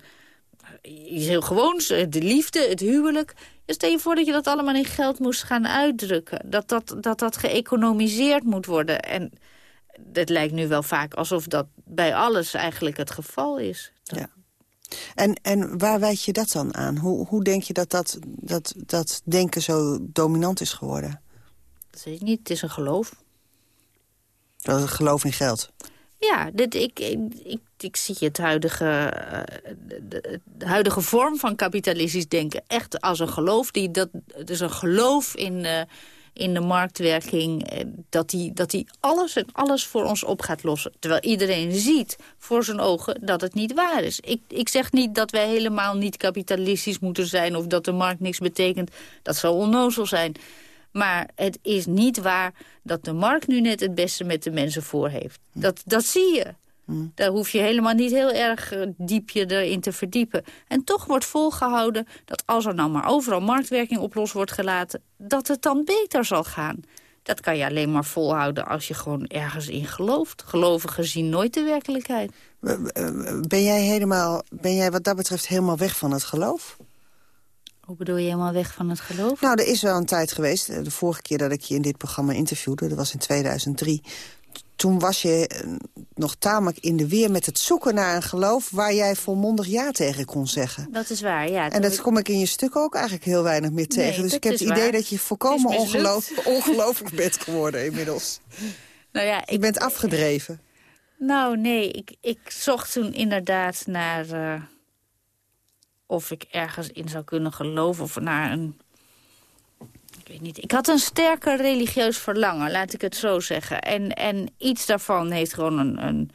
iets heel gewoons. eh, De liefde, het huwelijk. Stel je voor dat je dat allemaal in geld moest gaan uitdrukken. Dat dat, dat, dat geëconomiseerd moet worden. En het lijkt nu wel vaak alsof dat bij alles eigenlijk het geval is. Ja. En, en waar wijd je dat dan aan? Hoe, hoe denk je dat dat, dat dat denken zo dominant is geworden? Dat weet ik niet. Het is een geloof. Dat het geloof in geld. Ja, dit, ik, ik, ik, zie het huidige, eh, de, de- huidige vorm van kapitalistisch denken echt als een geloof. Die, dat, is een geloof in, eh, in de marktwerking. eh, Dat die, dat die alles en alles voor ons op gaat lossen. Terwijl iedereen ziet voor zijn ogen dat het niet waar is. Ik, ik zeg niet dat wij helemaal niet kapitalistisch moeten zijn... of dat de markt niks betekent. Dat zou onnozel zijn. Maar het is niet waar dat de markt nu net het beste met de mensen voor heeft. Dat, dat zie je. Daar hoef je helemaal niet heel erg eh, diep je erin te verdiepen. En toch wordt volgehouden dat als er nou maar overal marktwerking op los wordt gelaten... dat het dan beter zal gaan. Dat kan je alleen maar volhouden als je gewoon ergens in gelooft. Gelovigen zien nooit de werkelijkheid. Ben jij, helemaal, ben jij wat dat betreft helemaal weg van het geloof? Hoe bedoel je helemaal weg van het geloof? Nou, er is wel een tijd geweest. eh, De vorige keer dat ik je in dit programma interviewde, dat was in 2003. T- Toen was je eh, nog tamelijk in de weer met het zoeken naar een geloof... waar jij volmondig ja tegen kon zeggen. Dat is waar, ja. En dat kom ik in je stuk ook eigenlijk heel weinig meer tegen. Nee, dus ik heb het idee dat je volkomen ongeloof, ongelooflijk bent geworden inmiddels. Nou ja, Je bent afgedreven. Nou, nee, ik, ik zocht toen inderdaad naar eh, of ik ergens in zou kunnen geloven of naar een... Ik weet niet. Ik had een sterker religieus verlangen, laat ik het zo zeggen. En, en iets daarvan heeft gewoon een, een,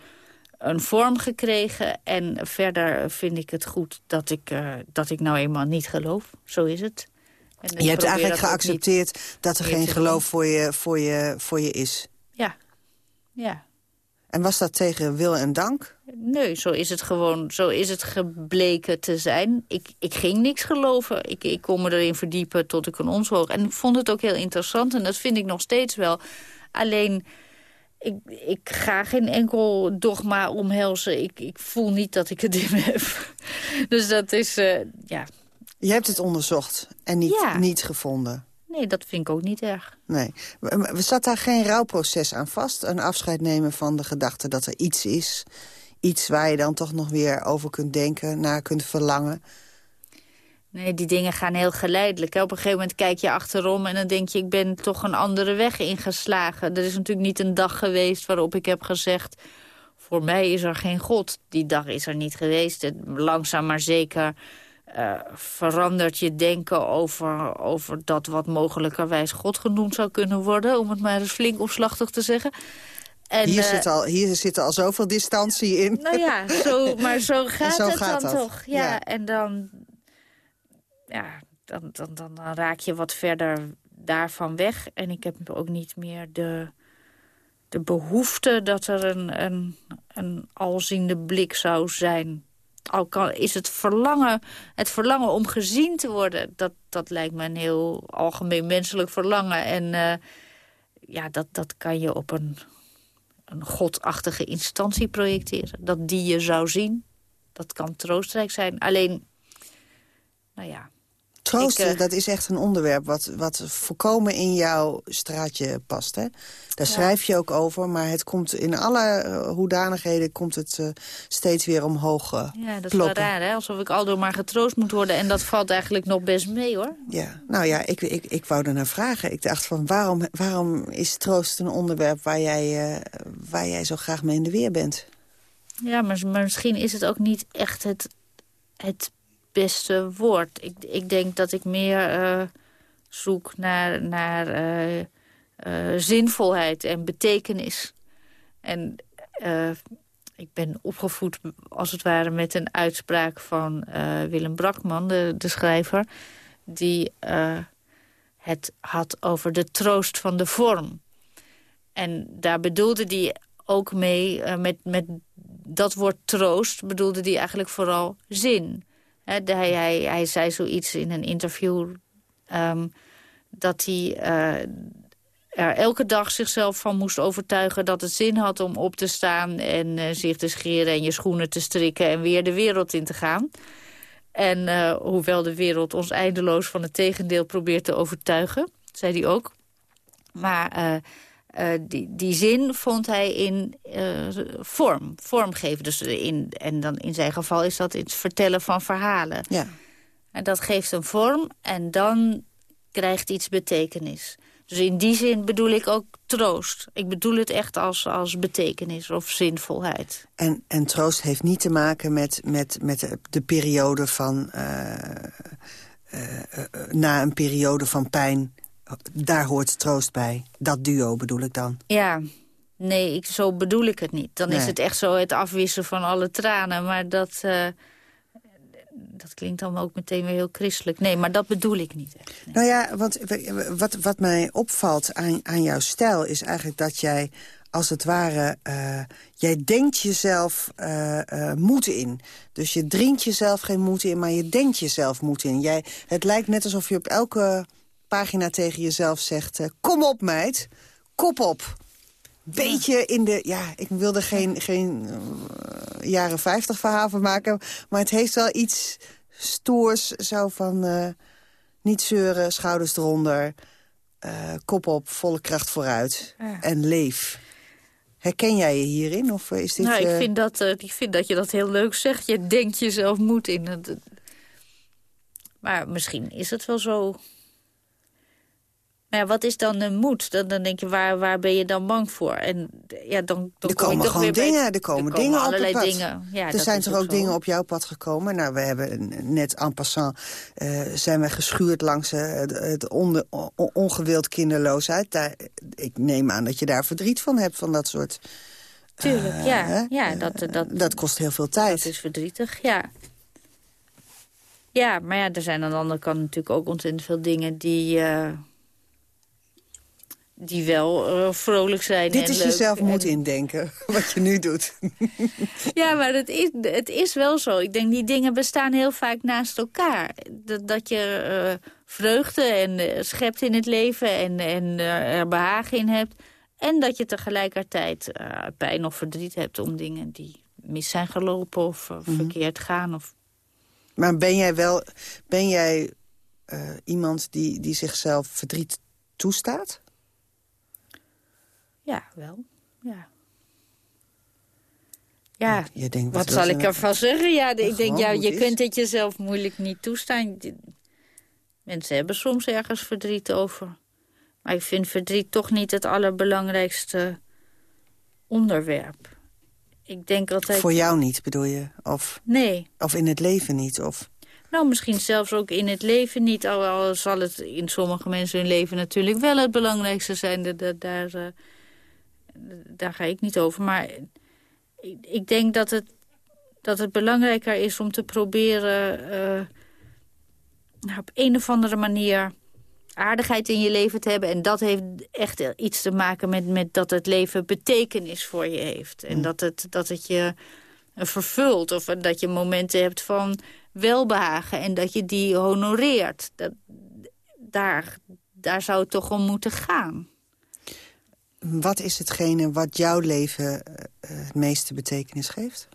een vorm gekregen. En verder vind ik het goed dat ik, eh, dat ik nou eenmaal niet geloof. Zo is het. Je hebt eigenlijk dat geaccepteerd dat er geen geloof voor je, voor, je, voor je is. Ja, ja. En was dat tegen wil en dank? Nee, zo is het gewoon. Zo is het gebleken te zijn. Ik, ik ging niks geloven. Ik, ik kon me erin verdiepen tot ik een onswoog. En ik vond het ook heel interessant. En dat vind ik nog steeds wel. Alleen, ik, ik ga geen enkel dogma omhelzen. Ik, ik voel niet dat ik het in heb. Dus dat is, eh, ja... Je hebt het onderzocht en niet, Ja. niet gevonden. Nee, dat vind ik ook niet erg. Nee. Zat daar geen rouwproces aan vast? Een afscheid nemen van de gedachte dat er iets is? Iets waar je dan toch nog weer over kunt denken, naar kunt verlangen? Nee, die dingen gaan heel geleidelijk. hè. Op een gegeven moment kijk je achterom en dan denk je... ik ben toch een andere weg ingeslagen. Er is natuurlijk niet een dag geweest waarop ik heb gezegd... voor mij is er geen God. Die dag is er niet geweest. Langzaam maar zeker eh, verandert je denken over, over dat... wat mogelijkerwijs God genoemd zou kunnen worden... om het maar eens flink omslachtig te zeggen. En, hier, eh, zit al, hier zit al zoveel distantie in. nou ja, zo, maar zo gaat zo het gaat dan dat. toch. Ja, Ja. en dan, ja, dan, dan, dan, dan raak je wat verder daarvan weg. En ik heb ook niet meer de, de behoefte dat er een, een, een alziende blik zou zijn. Al kan, is het verlangen, het verlangen om gezien te worden... dat, dat lijkt me een heel algemeen menselijk verlangen. En eh, ja, dat, dat kan je op een een godachtige instantie projecteren. Dat die je zou zien, dat kan troostrijk zijn. Alleen, nou ja, troosten, Ik, eh, dat is echt een onderwerp wat, wat volkomen in jouw straatje past. Hè? Daar schrijf je ook over, maar het komt in alle eh, hoedanigheden komt het eh, steeds weer omhoog Ja, dat is wel raar, hè? Alsof ik aldoor maar getroost moet worden. En dat valt eigenlijk nog best mee, hoor. Ja, nou ja, ik, ik, ik wou ernaar vragen. Ik dacht van, waarom, waarom is troost een onderwerp waar jij, waar jij zo graag mee in de weer bent? Ja, maar, maar misschien is het ook niet echt het, het beste woord. Ik, ik denk dat ik meer eh, zoek naar, naar eh, eh, zinvolheid en betekenis. En ik ben opgevoed, als het ware, met een uitspraak van Willem Brakman, de, de schrijver... die het had over de troost van de vorm. En daar bedoelde hij ook mee, met, met dat woord troost... bedoelde hij eigenlijk vooral zin. Hij zei zoiets in een interview... ehm, dat hij eh, er elke dag zichzelf van moest overtuigen... dat het zin had om op te staan en eh, zich te scheren... en je schoenen te strikken en weer de wereld in te gaan. En eh, hoewel de wereld ons eindeloos van het tegendeel probeert te overtuigen... zei hij ook. Maar eh, die, die zin vond hij in eh, vorm, vormgeven. Dus in, en dan in zijn geval is dat het vertellen van verhalen. Ja. En dat geeft een vorm en dan krijgt iets betekenis. Dus in die zin bedoel ik ook troost. Ik bedoel het echt als, als betekenis of zinvolheid. En, en troost heeft niet te maken met, met, met de, de periode van... eh, na een periode van pijn, daar hoort troost bij. Dat duo bedoel ik dan. Ja, nee, ik, zo bedoel ik het niet. Dan is het echt zo het afwissen van alle tranen. Maar dat, eh, dat klinkt dan ook meteen weer heel christelijk. Nee, maar dat bedoel ik niet. Echt. Nou ja, want wat, wat mij opvalt aan, aan jouw stijl... is eigenlijk dat jij, als het ware... eh, jij denkt jezelf moed in. Dus je drinkt jezelf geen moed in, maar je denkt jezelf moed in. Jij, het lijkt net alsof je op elke pagina tegen jezelf zegt... eh, kom op, meid, kop op. Beetje in de... Ja, ik wilde geen, geen eh, jaren 50 verhaal van maken... maar het heeft wel iets stoers, zo van... eh, niet zeuren, schouders eronder, kop op, volle kracht vooruit Ja. en leef. Herken jij je hierin? Of is dit, nou, ik vind, dat, ik vind dat je dat heel leuk zegt. Je denkt jezelf moed in. Het- Maar misschien is het wel zo. Maar ja, wat is dan een moed? Dan, dan denk je, waar, waar ben je dan bang voor? En ja, dan, dan er kom komen toch gewoon weer bij- dingen, er komen dingen op allerlei het pad. dingen. Ja, er zijn toch ook dingen op jouw pad gekomen? Nou, we hebben net en passant eh, zijn we geschuurd langs eh, het, het onde- on- ongewild kinderloosheid. Daar, ik neem aan dat je daar verdriet van hebt, van dat soort... Tuurlijk, eh, ja. hè? ja dat, dat, Dat kost heel veel tijd. Dat is verdrietig, ja. Ja, maar ja, er zijn aan de andere kant natuurlijk ook ontzettend veel dingen die... die wel eh, vrolijk zijn Dit en is leuk. jezelf En- moet indenken, wat je nu doet. Ja, maar het is, het is wel zo. Ik denk, die dingen bestaan heel vaak naast elkaar. Dat, dat je eh, vreugde en eh, schept in het leven en, en er behagen in hebt. En dat je tegelijkertijd pijn of verdriet hebt om dingen die mis zijn gelopen of Mhm. verkeerd gaan. Of... Maar ben jij wel ben jij iemand die, die zichzelf verdriet toestaat? Ja, wel. Ja. Ja, Je denkt, wat zal ik ervan zeggen? Ja, ik denk, ja, je kunt het jezelf moeilijk niet toestaan. Mensen hebben soms ergens verdriet over. Maar ik vind verdriet toch niet het allerbelangrijkste onderwerp. Ik denk altijd... Voor jou niet, bedoel je? Of, Nee. of in het leven niet? Of... Nou, misschien zelfs ook in het leven niet. Al, al zal het in sommige mensen hun leven natuurlijk wel het belangrijkste zijn. Da- da- daar, eh, daar ga ik niet over. Maar ik, ik denk dat het, dat het belangrijker is om te proberen... eh, op een of andere manier aardigheid in je leven te hebben. En dat heeft echt iets te maken met, met dat het leven betekenis voor je heeft. En dat, het, dat het je vervult. Of dat je momenten hebt van welbehagen. En dat je die honoreert. Dat, daar, daar zou het toch om moeten gaan. Wat is hetgene wat jouw leven eh, eh, het meeste betekenis geeft?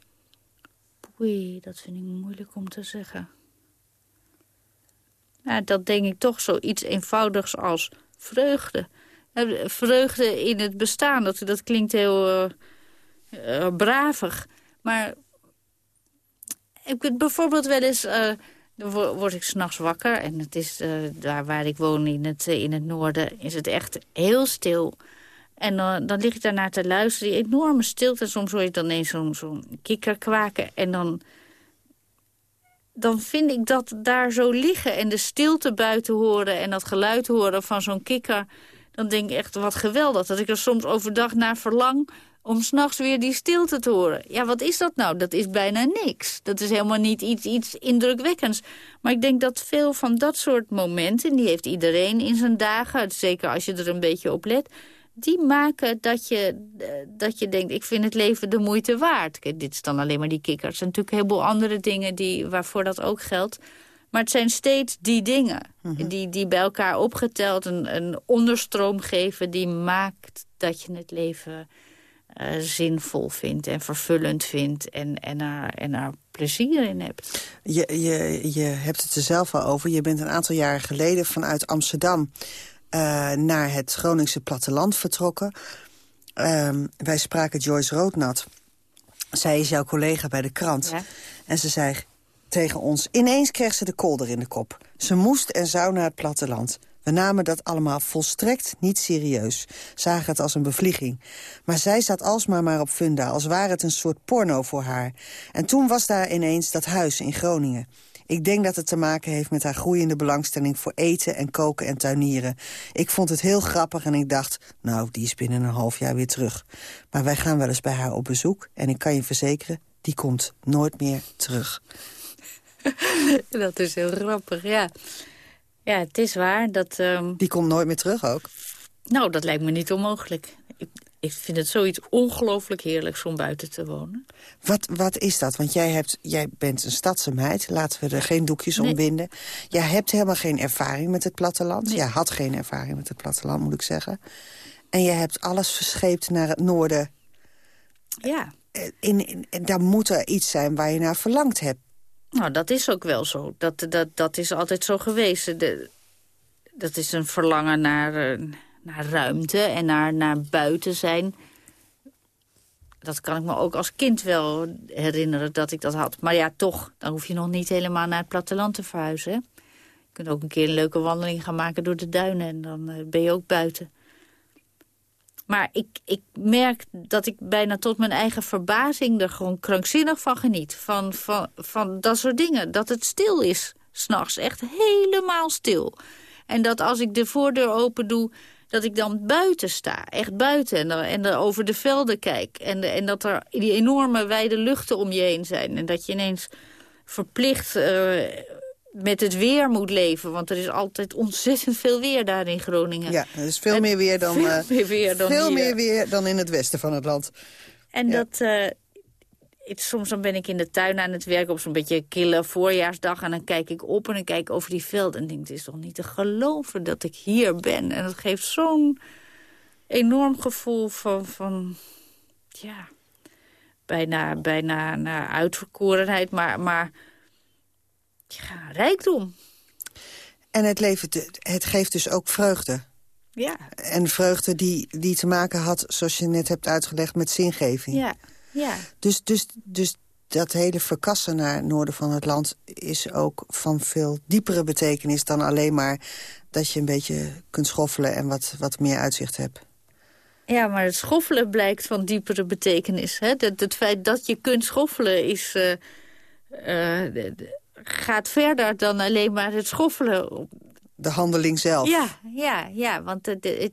Oei, dat vind ik moeilijk om te zeggen. Dat denk ik toch zoiets eenvoudigs als vreugde. Vreugde in het bestaan, dat, dat klinkt heel uh, bravig. Maar ik bijvoorbeeld wel eens... Uh, word ik s'nachts wakker en het is daar waar ik woon in het, in het noorden... is het echt heel stil. En dan, lig ik daarnaar te luisteren, die enorme stilte. Soms hoor je dan eens zo'n zo'n kikker kwaken en dan dan vind ik dat daar zo liggen en de stilte buiten horen... en dat geluid horen van zo'n kikker... dan denk ik echt wat geweldig. Dat ik er soms overdag naar verlang om s'nachts weer die stilte te horen. Ja, wat is dat nou? Dat is bijna niks. Dat is helemaal niet iets, iets indrukwekkends. Maar ik denk dat veel van dat soort momenten... die heeft iedereen in zijn dagen, zeker als je er een beetje op let die maken dat je, eh, dat je denkt, ik vind het leven de moeite waard. Dit is dan alleen maar die kikkers. Er zijn natuurlijk een heleboel andere dingen die, waarvoor dat ook geldt. Maar het zijn steeds die dingen mhm. die, die bij elkaar opgeteld een, een onderstroom geven... die maakt dat je het leven uh, zinvol vindt en vervullend vindt... en, en, er, en er plezier in hebt. Je, je, je hebt het er zelf al over. Je bent een aantal jaren geleden vanuit Amsterdam uh, naar het Groningse platteland vertrokken. Uh, wij spraken Joyce Roodnat. Zij is jouw collega bij de krant. En ze zei tegen ons... ineens kreeg ze de kolder in de kop. Ze moest en zou naar het platteland. We namen dat allemaal volstrekt niet serieus. Zagen het als een bevlieging. Maar zij zat alsmaar maar op funda, als ware het een soort porno voor haar. En toen was daar ineens dat huis in Groningen. Ik denk dat het te maken heeft met haar groeiende belangstelling voor eten en koken en tuinieren. Ik vond het heel grappig en ik dacht, nou, die is binnen een half jaar weer terug. Maar wij gaan wel eens bij haar op bezoek en ik kan je verzekeren, die komt nooit meer terug. dat is heel grappig, ja. Ja, het is waar dat... Um... Die komt nooit meer terug ook? Nou, dat lijkt me niet onmogelijk ik vind het zoiets ongelooflijk heerlijks om buiten te wonen. Wat, wat is dat? Want jij, hebt, jij bent een stadse meid. Laten we er geen doekjes om binden. Jij hebt helemaal geen ervaring met het platteland. Nee. Jij had geen ervaring met het platteland, moet ik zeggen. En je hebt alles verscheept naar het noorden. Ja. In, in, en daar moet er iets zijn waar je naar verlangd hebt. Nou, dat is ook wel zo. Dat, dat, dat is altijd zo geweest. De, dat is een verlangen naar... Uh, naar ruimte en naar, naar buiten zijn. Dat kan ik me ook als kind wel herinneren dat ik dat had. Maar ja, toch, dan hoef je nog niet helemaal naar het platteland te verhuizen. Je kunt ook een keer een leuke wandeling gaan maken door de duinen... en dan eh, ben je ook buiten. Maar ik, ik merk dat ik bijna tot mijn eigen verbazing er gewoon krankzinnig van geniet. Van, van, van dat soort dingen. Dat het stil is, s'nachts. Echt helemaal stil. En dat als ik de voordeur open doe dat ik dan buiten sta. Echt buiten. En, en over de velden kijk. En, en dat er die enorme wijde luchten om je heen zijn. En dat je ineens verplicht uh, met het weer moet leven. Want er is altijd ontzettend veel weer daar in Groningen. Ja, er is veel meer weer dan, veel, uh, meer, weer dan, veel meer weer dan in het westen van het land. En dat... Uh, soms dan ben ik in de tuin aan het werken op zo'n beetje kille voorjaarsdag. En dan kijk ik op en dan kijk ik over die veld en denk, het is toch niet te geloven dat ik hier ben. En dat geeft zo'n enorm gevoel van, van ja, bijna, bijna naar uitverkorenheid, maar, maar ja, rijkdom. En het, levert, het geeft dus ook vreugde. Ja. En vreugde die, die te maken had, zoals je net hebt uitgelegd, met zingeving. Ja, ja. Dus, dus, dus dat hele verkassen naar het noorden van het land... is ook van veel diepere betekenis dan alleen maar... dat je een beetje kunt schoffelen en wat, wat meer uitzicht hebt. Ja, maar het schoffelen blijkt van diepere betekenis. Hè? Het, het feit dat je kunt schoffelen is, uh, uh, gaat verder dan alleen maar het schoffelen. De handeling zelf. Ja, ja, ja want het,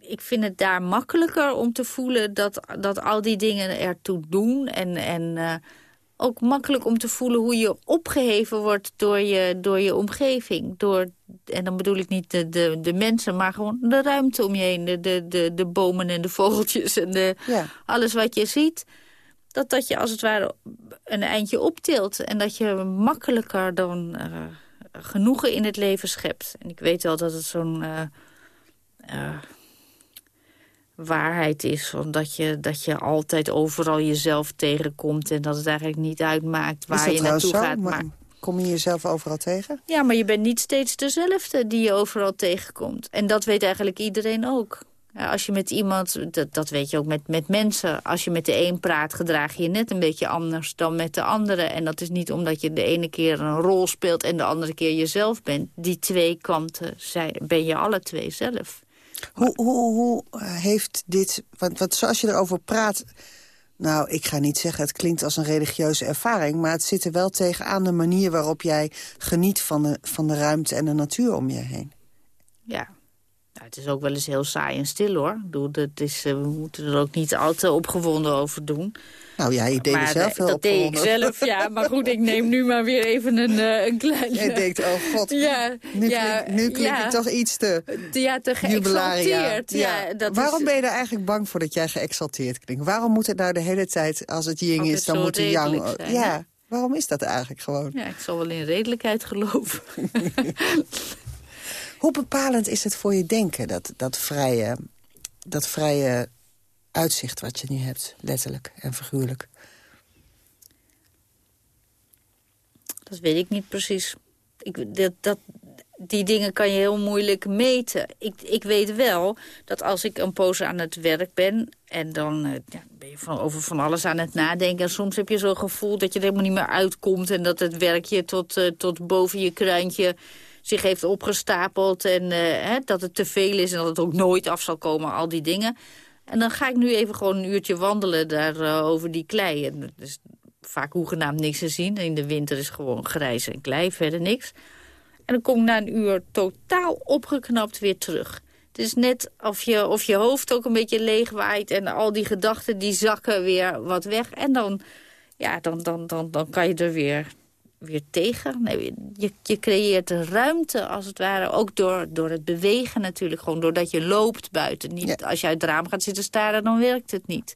ik vind het daar makkelijker om te voelen dat, dat al die dingen ertoe doen. En, en uh, ook makkelijk om te voelen hoe je opgeheven wordt door je, door je omgeving. Door, en dan bedoel ik niet de, de, de mensen, maar gewoon de ruimte om je heen. De, de, de, de bomen en de vogeltjes en de, ja. alles wat je ziet. Dat dat je als het ware een eindje optilt. En dat je makkelijker dan uh, genoegen in het leven schept. En ik weet wel dat het zo'n... Uh, waarheid is. Omdat je, dat je altijd overal jezelf tegenkomt... en dat het eigenlijk niet uitmaakt waar je naartoe gaat. Maar... kom je jezelf overal tegen? Ja, maar je bent niet steeds dezelfde die je overal tegenkomt. En dat weet eigenlijk iedereen ook. Als je met iemand, dat, dat weet je ook met, met mensen... als je met de een praat, gedraag je je net een beetje anders dan met de andere. En dat is niet omdat je de ene keer een rol speelt... en de andere keer jezelf bent. Die twee kanten zijn, ben je alle twee zelf. Hoe, hoe, hoe eh, heeft dit... Want, want zoals je erover praat... Nou, ik ga niet zeggen, het klinkt als een religieuze ervaring... maar het zit er wel tegenaan de manier waarop jij geniet van de, van de ruimte en de natuur om je heen. Ja, nou, het is ook wel eens heel saai en stil, hoor. Dat is, uh, we moeten er ook niet al te opgewonden over doen. Nou ja, je deed er zelf wel Dat deed ik zelf, ja. Maar goed, ik neem nu maar weer even een, uh, een klein... Je denkt, oh god, ja, nu, ja, klink, nu klink ja, ik toch iets te Ja, te geëxalteerd. Ja. ja dat Waarom is, ben je er eigenlijk bang voor dat jij geëxalteerd klinkt? Waarom moet het nou de hele tijd, als het ying is, dan moet het yang... Zijn, ja, waarom is dat eigenlijk gewoon? Ja, ik zal wel in redelijkheid geloven. Hoe bepalend is het voor je denken, dat, dat, vrije, dat vrije uitzicht wat je nu hebt, letterlijk en figuurlijk? Dat weet ik niet precies. Ik, dat, dat, die dingen kan je heel moeilijk meten. Ik, ik weet wel dat als ik een poos aan het werk ben... en dan uh, ja, ben je van, over van alles aan het nadenken... en soms heb je zo'n gevoel dat je er helemaal niet meer uitkomt... en dat het werkje tot, uh, tot boven je kruintje zich heeft opgestapeld... en uh, hè, dat het te veel is en dat het ook nooit af zal komen, al die dingen. En dan ga ik nu even gewoon een uurtje wandelen daar uh, over die klei. En is vaak hoegenaamd niks te zien. In de winter is gewoon grijs en klei, verder niks. En dan kom ik na een uur totaal opgeknapt weer terug. Het is net of je, of je hoofd ook een beetje leeg waait... en al die gedachten die zakken weer wat weg. En dan, ja, dan, dan, dan, dan kan je er weer weer tegen. Nee, je, je creëert ruimte als het ware. Ook door, door het bewegen natuurlijk. Gewoon doordat je loopt buiten. Niet, Als je uit het raam gaat zitten staren, dan werkt het niet.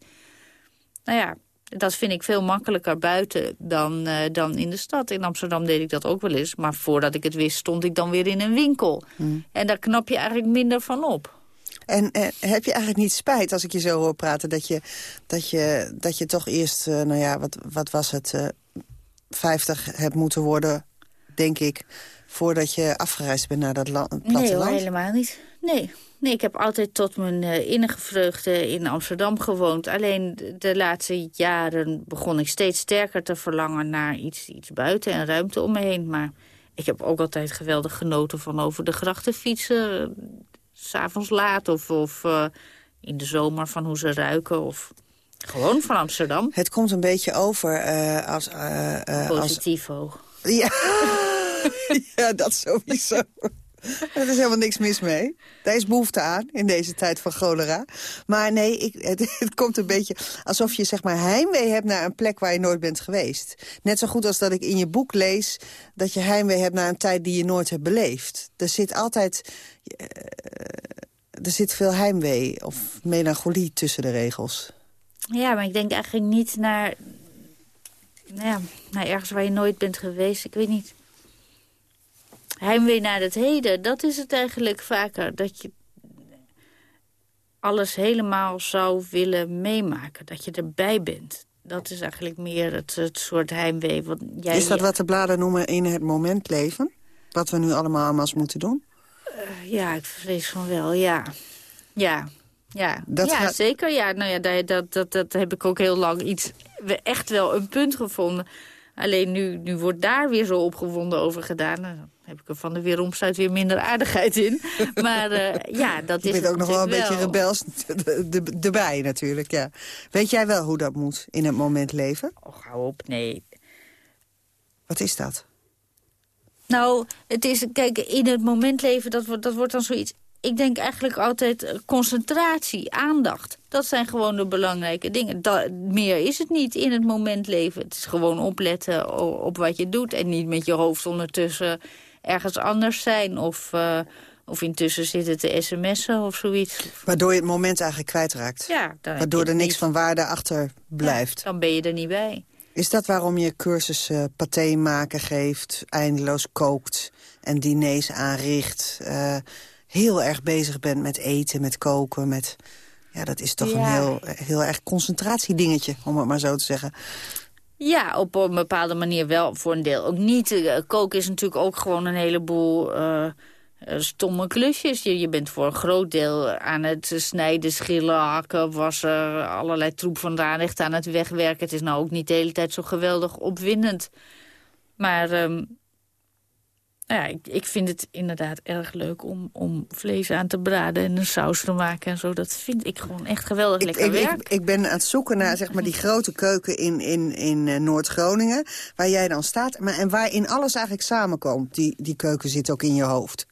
Nou ja, dat vind ik veel makkelijker buiten dan, uh, dan in de stad. In Amsterdam deed ik dat ook wel eens. Maar voordat ik het wist, stond ik dan weer in een winkel. Hmm. En daar knap je eigenlijk minder van op. En eh, heb je eigenlijk niet spijt, als ik je zo hoor praten... dat je, dat je, dat je toch eerst, uh, nou ja, wat, wat was het... Uh, 50 hebt moeten worden, denk ik... voordat je afgereisd bent naar dat platteland? Nee, helemaal niet. Nee. nee, ik heb altijd tot mijn uh, innige vreugde in Amsterdam gewoond. Alleen de laatste jaren begon ik steeds sterker te verlangen... naar iets, iets buiten en ruimte om me heen. Maar ik heb ook altijd geweldig genoten van over de grachten fietsen. S'avonds laat of, of uh, in de zomer van hoe ze ruiken... of gewoon van Amsterdam. Het komt een beetje over uh, als... Uh, Positief als... hoog. Ja. ja, dat sowieso. Er is helemaal niks mis mee. Daar is behoefte aan in deze tijd van cholera. Maar nee, ik, het, het, komt een beetje alsof je zeg maar heimwee hebt naar een plek waar je nooit bent geweest. Net zo goed als dat ik in je boek lees dat je heimwee hebt naar een tijd die je nooit hebt beleefd. Er zit altijd... Uh, er zit veel heimwee of melancholie tussen de regels. Ja, maar ik denk eigenlijk niet naar, nou ja, naar ergens waar je nooit bent geweest. Ik weet niet. Heimwee naar het heden, dat is het eigenlijk vaker. Dat je alles helemaal zou willen meemaken. Dat je erbij bent. Dat is eigenlijk meer het, het soort heimwee. Wat jij is dat wat de bladen noemen in het moment leven? Wat we nu allemaal allemaal moeten doen? Uh, ja, ik vrees van wel, ja. Ja, ja, dat ja zeker. Ja, nou ja, dat, dat, dat heb ik ook heel lang iets, echt wel een punt gevonden. Alleen nu, nu wordt daar weer zo opgewonden over gedaan. Dan heb ik er van de weeromstuit weer minder aardigheid in. Maar uh, ja, dat Je is bent ook nog wel een beetje rebels erbij natuurlijk, ja. Weet jij wel hoe dat moet in het moment leven? Oh, hou op, nee. Wat is dat? Nou, het is, kijk, in het moment leven, dat wordt, dat wordt dan zoiets ik denk eigenlijk altijd eh, concentratie, aandacht. Dat zijn gewoon de belangrijke dingen. Dat, meer is het niet in het moment leven. Het is gewoon opletten op wat je doet... en niet met je hoofd ondertussen ergens anders zijn... of, uh, of intussen zitten te sms'en of zoiets. Waardoor je het moment eigenlijk kwijtraakt. Ja, Waardoor er niks niet... van waarde achter blijft. Ja, dan ben je er niet bij. Is dat waarom je cursus uh, paté maken geeft, eindeloos kookt... en diners aanricht... Uh, heel erg bezig bent met eten, met koken, met... Ja, dat is toch een heel, heel erg concentratiedingetje, om het maar zo te zeggen. Ja, op een bepaalde manier wel, voor een deel ook niet. Uh, koken is natuurlijk ook gewoon een heleboel uh, stomme klusjes. Je, je bent voor een groot deel aan het snijden, schillen, hakken, wassen... allerlei troep vandaan echt aan het wegwerken. Het is nou ook niet de hele tijd zo geweldig opwindend. Maar... Um, ja, ik, ik vind het inderdaad erg leuk om, om vlees aan te braden en een saus te maken en zo. Dat vind ik gewoon echt geweldig lekker ik, werk. Ik, ik, ben aan het zoeken naar zeg maar, die grote keuken in, in, in uh, Noord-Groningen, waar jij dan staat. Maar, en waarin alles eigenlijk samenkomt. Die, die keuken zit ook in je hoofd,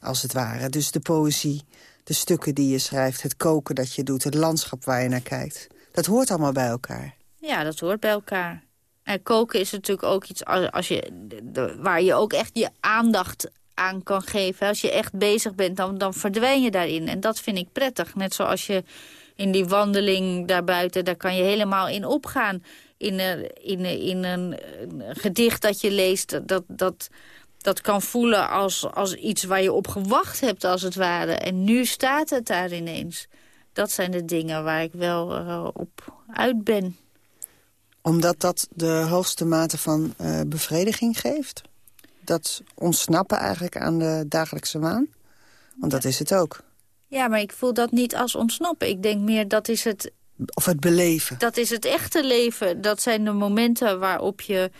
als het ware. Dus de poëzie, de stukken die je schrijft, het koken dat je doet, het landschap waar je naar kijkt. Dat hoort allemaal bij elkaar. Ja, dat hoort bij elkaar. En koken is natuurlijk ook iets als je, waar je ook echt je aandacht aan kan geven. Als je echt bezig bent, dan, dan verdwijn je daarin. En dat vind ik prettig. Net zoals je in die wandeling daarbuiten, daar kan je helemaal in opgaan. In, in, in een, gedicht dat je leest, dat, dat, dat kan voelen als, als iets waar je op gewacht hebt, als het ware. En nu staat het daar ineens. Dat zijn de dingen waar ik wel uh, op uit ben omdat dat de hoogste mate van uh, bevrediging geeft? Dat ontsnappen eigenlijk aan de dagelijkse waan? Want dat is het ook. Ja, maar ik voel dat niet als ontsnappen. Ik denk meer dat is het... Of het beleven. Dat is het echte leven. Dat zijn de momenten waarop je,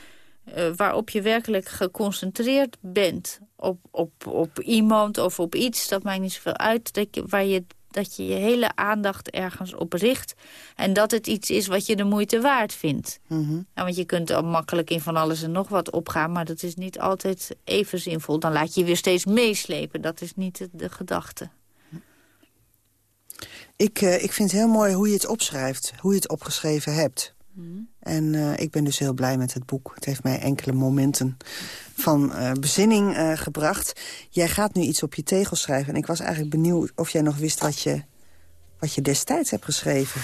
uh, waarop je werkelijk geconcentreerd bent. Op, op, op iemand of op iets, dat maakt niet zoveel uit. Dat je, waar je dat je je hele aandacht ergens op richt... en dat het iets is wat je de moeite waard vindt. Mm ja, want je kunt er makkelijk in van alles en nog wat opgaan... maar dat is niet altijd even zinvol. Dan laat je je weer steeds meeslepen. Dat is niet de, gedachte. Ik, uh, ik vind het heel mooi hoe je het opschrijft. Hoe je het opgeschreven hebt. En uh, ik ben dus heel blij met het boek. Het heeft mij enkele momenten van uh, bezinning uh, gebracht. Jij gaat nu iets op je tegel schrijven. En ik was eigenlijk benieuwd of jij nog wist wat je, wat je destijds hebt geschreven.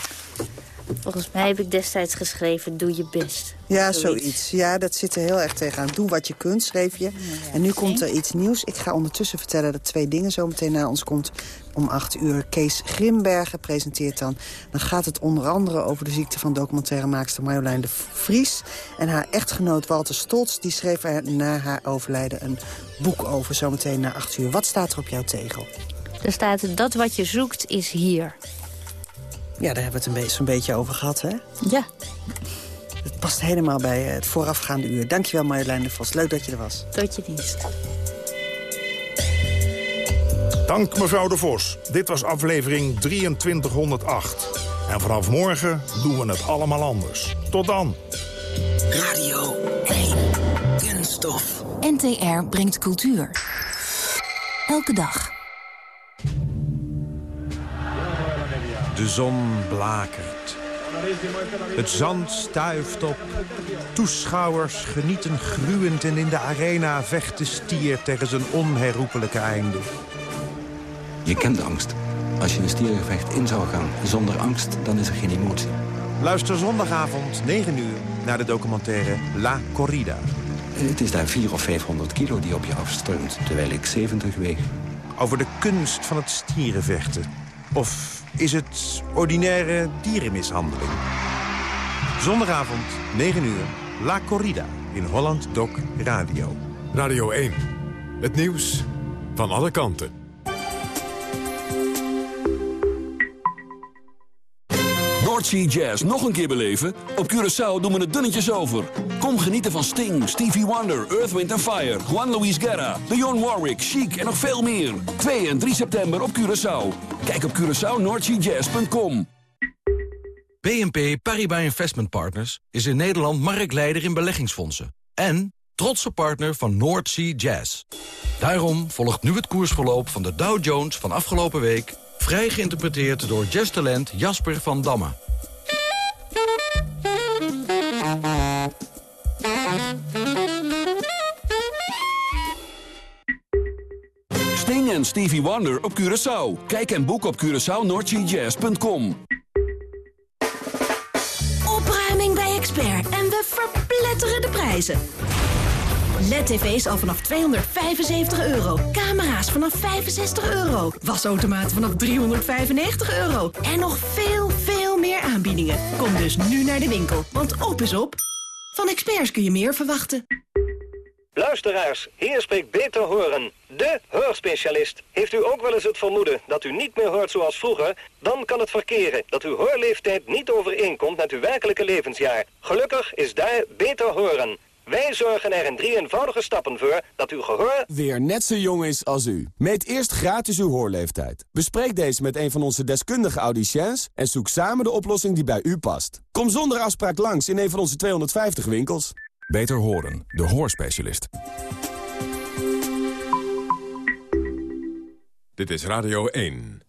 Volgens mij heb ik destijds geschreven, doe je best. Ja, zoiets. zoiets. Ja, dat zit er heel erg tegenaan. Doe wat je kunt, schreef je. en nu komt er iets nieuws. Ik ga ondertussen vertellen dat twee dingen zo meteen naar ons komt. Om acht uur Kees Grimbergen presenteert dan. Dan gaat het onder andere over de ziekte van documentairemaakster Marjolein de Vries. En haar echtgenoot Walter Stolz, die schreef er na haar overlijden een boek over. Zometeen na acht uur. Wat staat er op jouw tegel? Er staat, dat wat je zoekt is hier. Ja, daar hebben we het een zo'n beetje over gehad, hè? Ja. Het past helemaal bij het voorafgaande uur. Dankjewel Marjolein de Vos. Leuk dat je er was. Tot je dienst. Dank mevrouw de Vos. Dit was aflevering 2308. En vanaf morgen doen we het allemaal anders. Tot dan. Radio 1. Kunststof. NTR brengt cultuur. Elke dag. De zon blakert. Het zand stuift op. Toeschouwers genieten gruwend en in de arena vecht de stier tegen zijn onherroepelijke einde. Je kent angst. Als je een stiergevecht in zou gaan zonder angst, dan is er geen emotie. Luister zondagavond 9 uur naar de documentaire La Corrida. Het is daar 400 of 500 kilo die op je afstroomt, terwijl ik 70 weeg. Over de kunst van het stierenvechten. Of is het ordinaire dierenmishandeling? Zondagavond, 9 uur, La Corrida in Holland Doc Radio. Radio 1, het nieuws van alle kanten. Noordsea Jazz nog een keer beleven? Op Curaçao doen we het dunnetjes over. Kom genieten van Sting, Stevie Wonder, Earth, Wind Fire... Juan Luis Guerra, Dionne Warwick, Chic en nog veel meer. 2 en 3 september op Curaçao. Kijk op CuraçaoNoordseaJazz.com. BNP Paribas Investment Partners is in Nederland marktleider in beleggingsfondsen. En trotse partner van Noordsea Jazz. Daarom volgt nu het koersverloop van de Dow Jones van afgelopen week... vrij geïnterpreteerd door jazztalent Jasper van Damme. Sting en Stevie Wonder op Curaçao. Kijk en boek op CuraçaoNoordseaJazz.com. Opruiming bij Expert en we verpletteren de prijzen. LED-tv's al vanaf 275 euro. Camera's vanaf 65 euro. Wasautomaten vanaf 395 euro. En nog veel, veel meer aanbiedingen. Kom dus nu naar de winkel, want op is op. Van experts kun je meer verwachten. Luisteraars, hier spreekt Beter Horen, de hoorspecialist. Heeft u ook wel eens het vermoeden dat u niet meer hoort zoals vroeger? Dan kan het verkeren dat uw hoorleeftijd niet overeenkomt met uw werkelijke levensjaar. Gelukkig is daar Beter Horen. Wij zorgen er in drie eenvoudige stappen voor dat uw gehoor... weer net zo jong is als u. Meet eerst gratis uw hoorleeftijd. Bespreek deze met een van onze deskundige audiciëns... en zoek samen de oplossing die bij u past. Kom zonder afspraak langs in een van onze 250 winkels. Beter horen, de hoorspecialist. Dit is Radio 1.